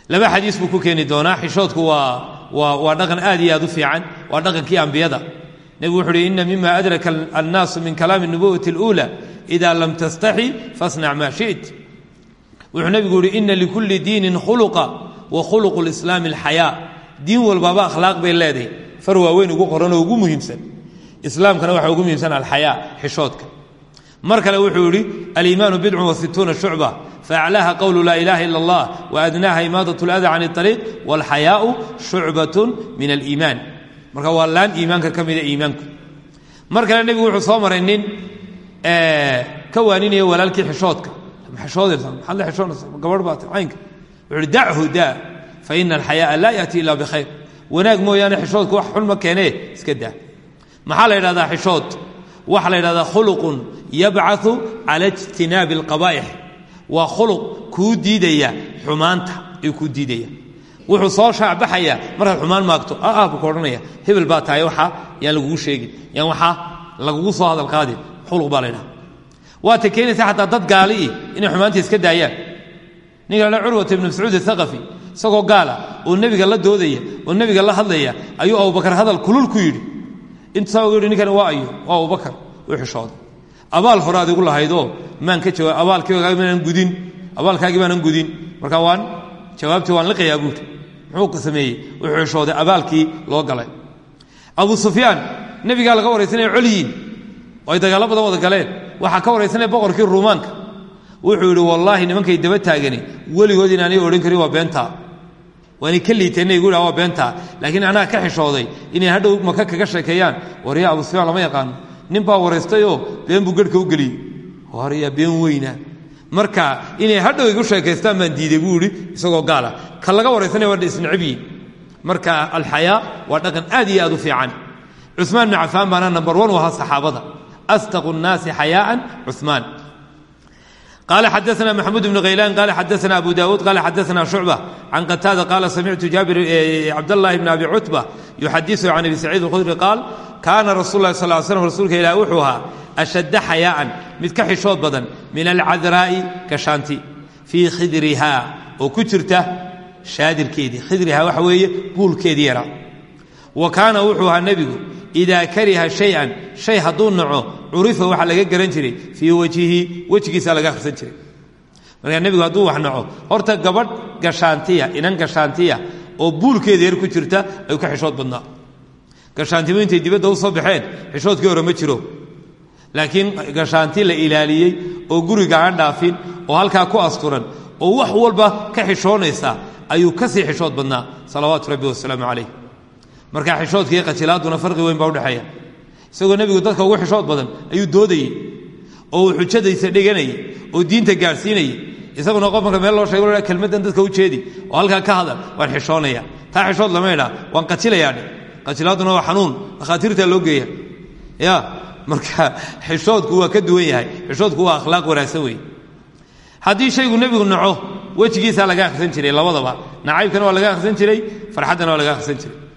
Laba xadiis buu ku keeni doonaa. Xishoodku waa dhaqan aad iyo aad u fiican. Waa dhaqankii ambiyada. Nebigu wuxu uhi ina mima adraka annaasu min kalaami nubuwati اluula ida lam tastaxi fasnac maa shit wuxuu nebigu yihi ina likulli diinin khuluqa wa khuluqu lislaami alxayaa diin walbaaba akhlaaq bay leedahay. Far waaweyn ugu qoranoo ugu muhiimsan. Islaamkana waxaa ugu muhiimsan alxayaa xishoodka. Mar kale wuxuu yidhi aliimaanu bidcun wa situuna shucba faaclaaha qowlu laa ilaha ila allah waadnaaha imaadat lada can اطariiq wاlxayaau shucbatun min aliimaan marka waa laan iimaanka ka mida iimaanku mar kale nebigu wuxuu soo maray nin ka waaninaya walaalkii xishoodka xishoodaysa maxaad la xishoonaysa gabadh baat caynka wuxuu uhi dachu daa faina alxayaaa laa yaأti ila bikhayr wanaag mooyaane xishoodku wax xun ma keenee iska daa maxaa la yidhahdaa xishood waxaa la yidhahdaa khuluqun yabcau cala ijtinaabi alqabaa'ix waa khuluq kuu diidaya xumaanta ayuu kuu diidaya. Wuxuu soo shaacbaxaya markaad xumaan maagto ah buu ka odhanaya hebel baa tahay waxaa yaan lagugu sheegin yaan waxaa lagugu soo hadal qaadin. Xuluq baa la ydhaha waata keenaysa xataa dad gaali'i inay xumaanta iska daayaan. Ninka la curwata ibnu mascuud athaqafi isagoo gaala oo nebiga la doodaya oo nebiga la hadlaya ayuu abubakar hadal kulul ku yidhi. Intusaa ugu yidhi ninkani waa ayo waa abubakar uu xishooday abaal hore adigu lahaydoo maan ka jawaab abaalkii maanan gudin abaalkaagii baanan gudin. Marka waan jawaabtii waan liqayaa buuri muxuu sameeyey? Wuxuu xishooday abaalkii loo galay. Abu sufyaan nebigaa laga waraysanaya colyiin. Oo ay dagaallo badan wada galeen. Waxaa ka waraysanaya boqorkii ruumaanka. Wuxuu yidhi wallaahi nimankay daba taagani. Weligood inaanay odhan karin waa beentaa. Waanay ka liiteenna igu waa beentaa. Laakiin anaa ka xishooday inay hadhow maka kaga sheekeeyaan. Waryaa abu sufyaan lama yaqaano nin baa waraystayoo been buu garhka u geliyey waryaa been weyna. Marka inay hadhow igu sheekaystaan baan diiday buu idhi isagoo gaala. Ka laga waraysanaya waa isnacibyi marka alxayaa waa dhaqan aad iyo aad u fiican. Cumaan bn cafaan baana number one u ahaa saxaabada. Astaqu nnaasi xayaaan cumaan قال xdثna محمود بن غyلان قال xdثna أبو داود قال xdثna شعبة عن qتاaدة قال سمعت جابر cبداللahi بن أبي cتبة يxadiث عن أبي سعيد الخdري قال كاna رasuل الh صل ل sلم rasuulka ilah wuxuu ahaa أشhaد xayاءa mid ka xishood badan min الcadraaءi gashaanti فيi khidriha oo ku jirta shaadirkeedii khidriha waxa weeye buulkeedii yaraa wa kaana wuxuu ahaa nebigu idaa kariha shay-an shay hadduu naco curifa waxaa laga garan jiray fii wajhihi wejigiisa laga akhrisan jiray. Markaa nebigu hadduu wax naco horta gabadh gashaantiya inan gashaantiya oo buulkeeda yar ku jirta ayuu ka xishood badnaa. Gashaantimu intay dibadda u soo baxeen xishoodkii hore ma jiro. Laakiin gashaanti la ilaaliyey oo guriga aan dhaafin oo halkaa ku asturan oo wax walba ka xishoonaysa ayuu ka sii xishood badnaa. Salawaatu rabbi wasalaamu calayh markaa xishoodka iyo qatilaaduna farqi weyn baa udhexeeya isagoo nebigu dadka ugu xishood badan ayuu doodayey oo uu xujadaysa dhiganayay oo diinta gaadhsiinayay isaguna qof marka meel loo sheego lo kelmaddan dadka u jeedi oo halkaa ka hadal waan xishoonaya. Taa xishood lama idhaa waan qatilayaa dhe. Qatilaaduna waa xanuun dhakhaatiirtaa loo geeya. Ya marka *laughs* xishoodku waa ka duwan yahay xishoodku waa akhlaaq wanaagsan wey haddii shaygu nebigu naco wejigiisaa laga akhrisan jiray labadaba. Nacaybkana waa laga akhrisan jiray farxaddana waa laga akhrisan jiray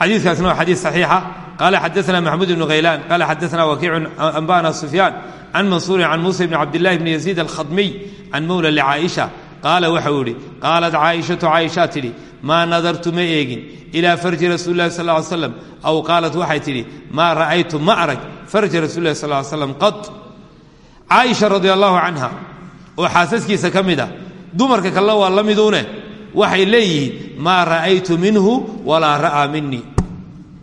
xadiikaasna waa xadiis صaxiixa qala xadaثna maxmud bn haylaan qala xadaثna wakiicu anba'na sufyaan can mansuurin can muusa bn cabdillahi bn yaziid alkhadmiy can mowla lcaaisha qaala waxau yihi qaalat caaishatu caaishaa tidhi maa nadartu ma eegin ilaa farji rasuuli lahi sal ly slam aw qaalat waxay tidhi maa ra'aytu ma arag farja rasuli lahi sal slam qad caaisha radi allahu canha oo xaasaskiisa ka mid a dumarka kalena waa la miduune waxay leeyihiin maa ra'aytu minhu walaa ra'aa minii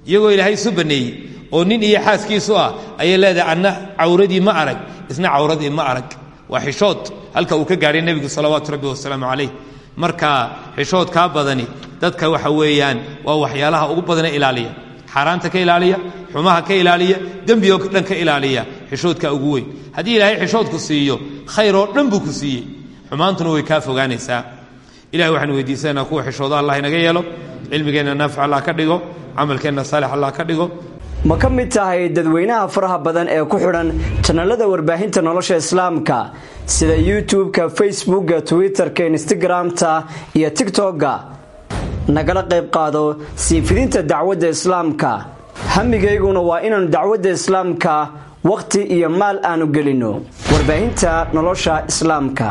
iyagoo ilaahay isu banneeyey oo nin iyo xaaskiisu ah ayay leedahay anna cawradii ma arag. Isna cawradii ma arag. Waa xishood. Halka uu ka gaadhay nebigu salawaatu rabbi wasalaamu calayh. Marka xishood kaa badani dadka waxa weeyaan waa waxyaalaha ugu badane ilaaliya. Xaaraanta ka ilaaliya xumaha ka ilaaliya dembigo dhan ka ilaaliya. Xishoodka ugu weyn. Haddii ilaahay xishoodku siiyo khayr oo dhan buu ku siiyey. Xumaantuna way kaa fogaanaysaa. Ilahi waxaanu weydiisanaa kuwa xishooda allah inaga yeelo. Cilmigeenna naafic allah ka dhigo camalkeenna saalix allah ka dhigo. Ma ka mid tahay dadweynaha faraha badan ee ku xidhan janalada warbaahinta nolosha islaamka sida youtube-ka facebookga twitter-ka instagram-ta iyo tigtokga nagala qayb qaado sii fidinta dacwadda islaamka. Hamigayguna waa inaannu dacwadda islaamka wakhti iyo maal aanu gelinno warbaahinta nolosha islaamka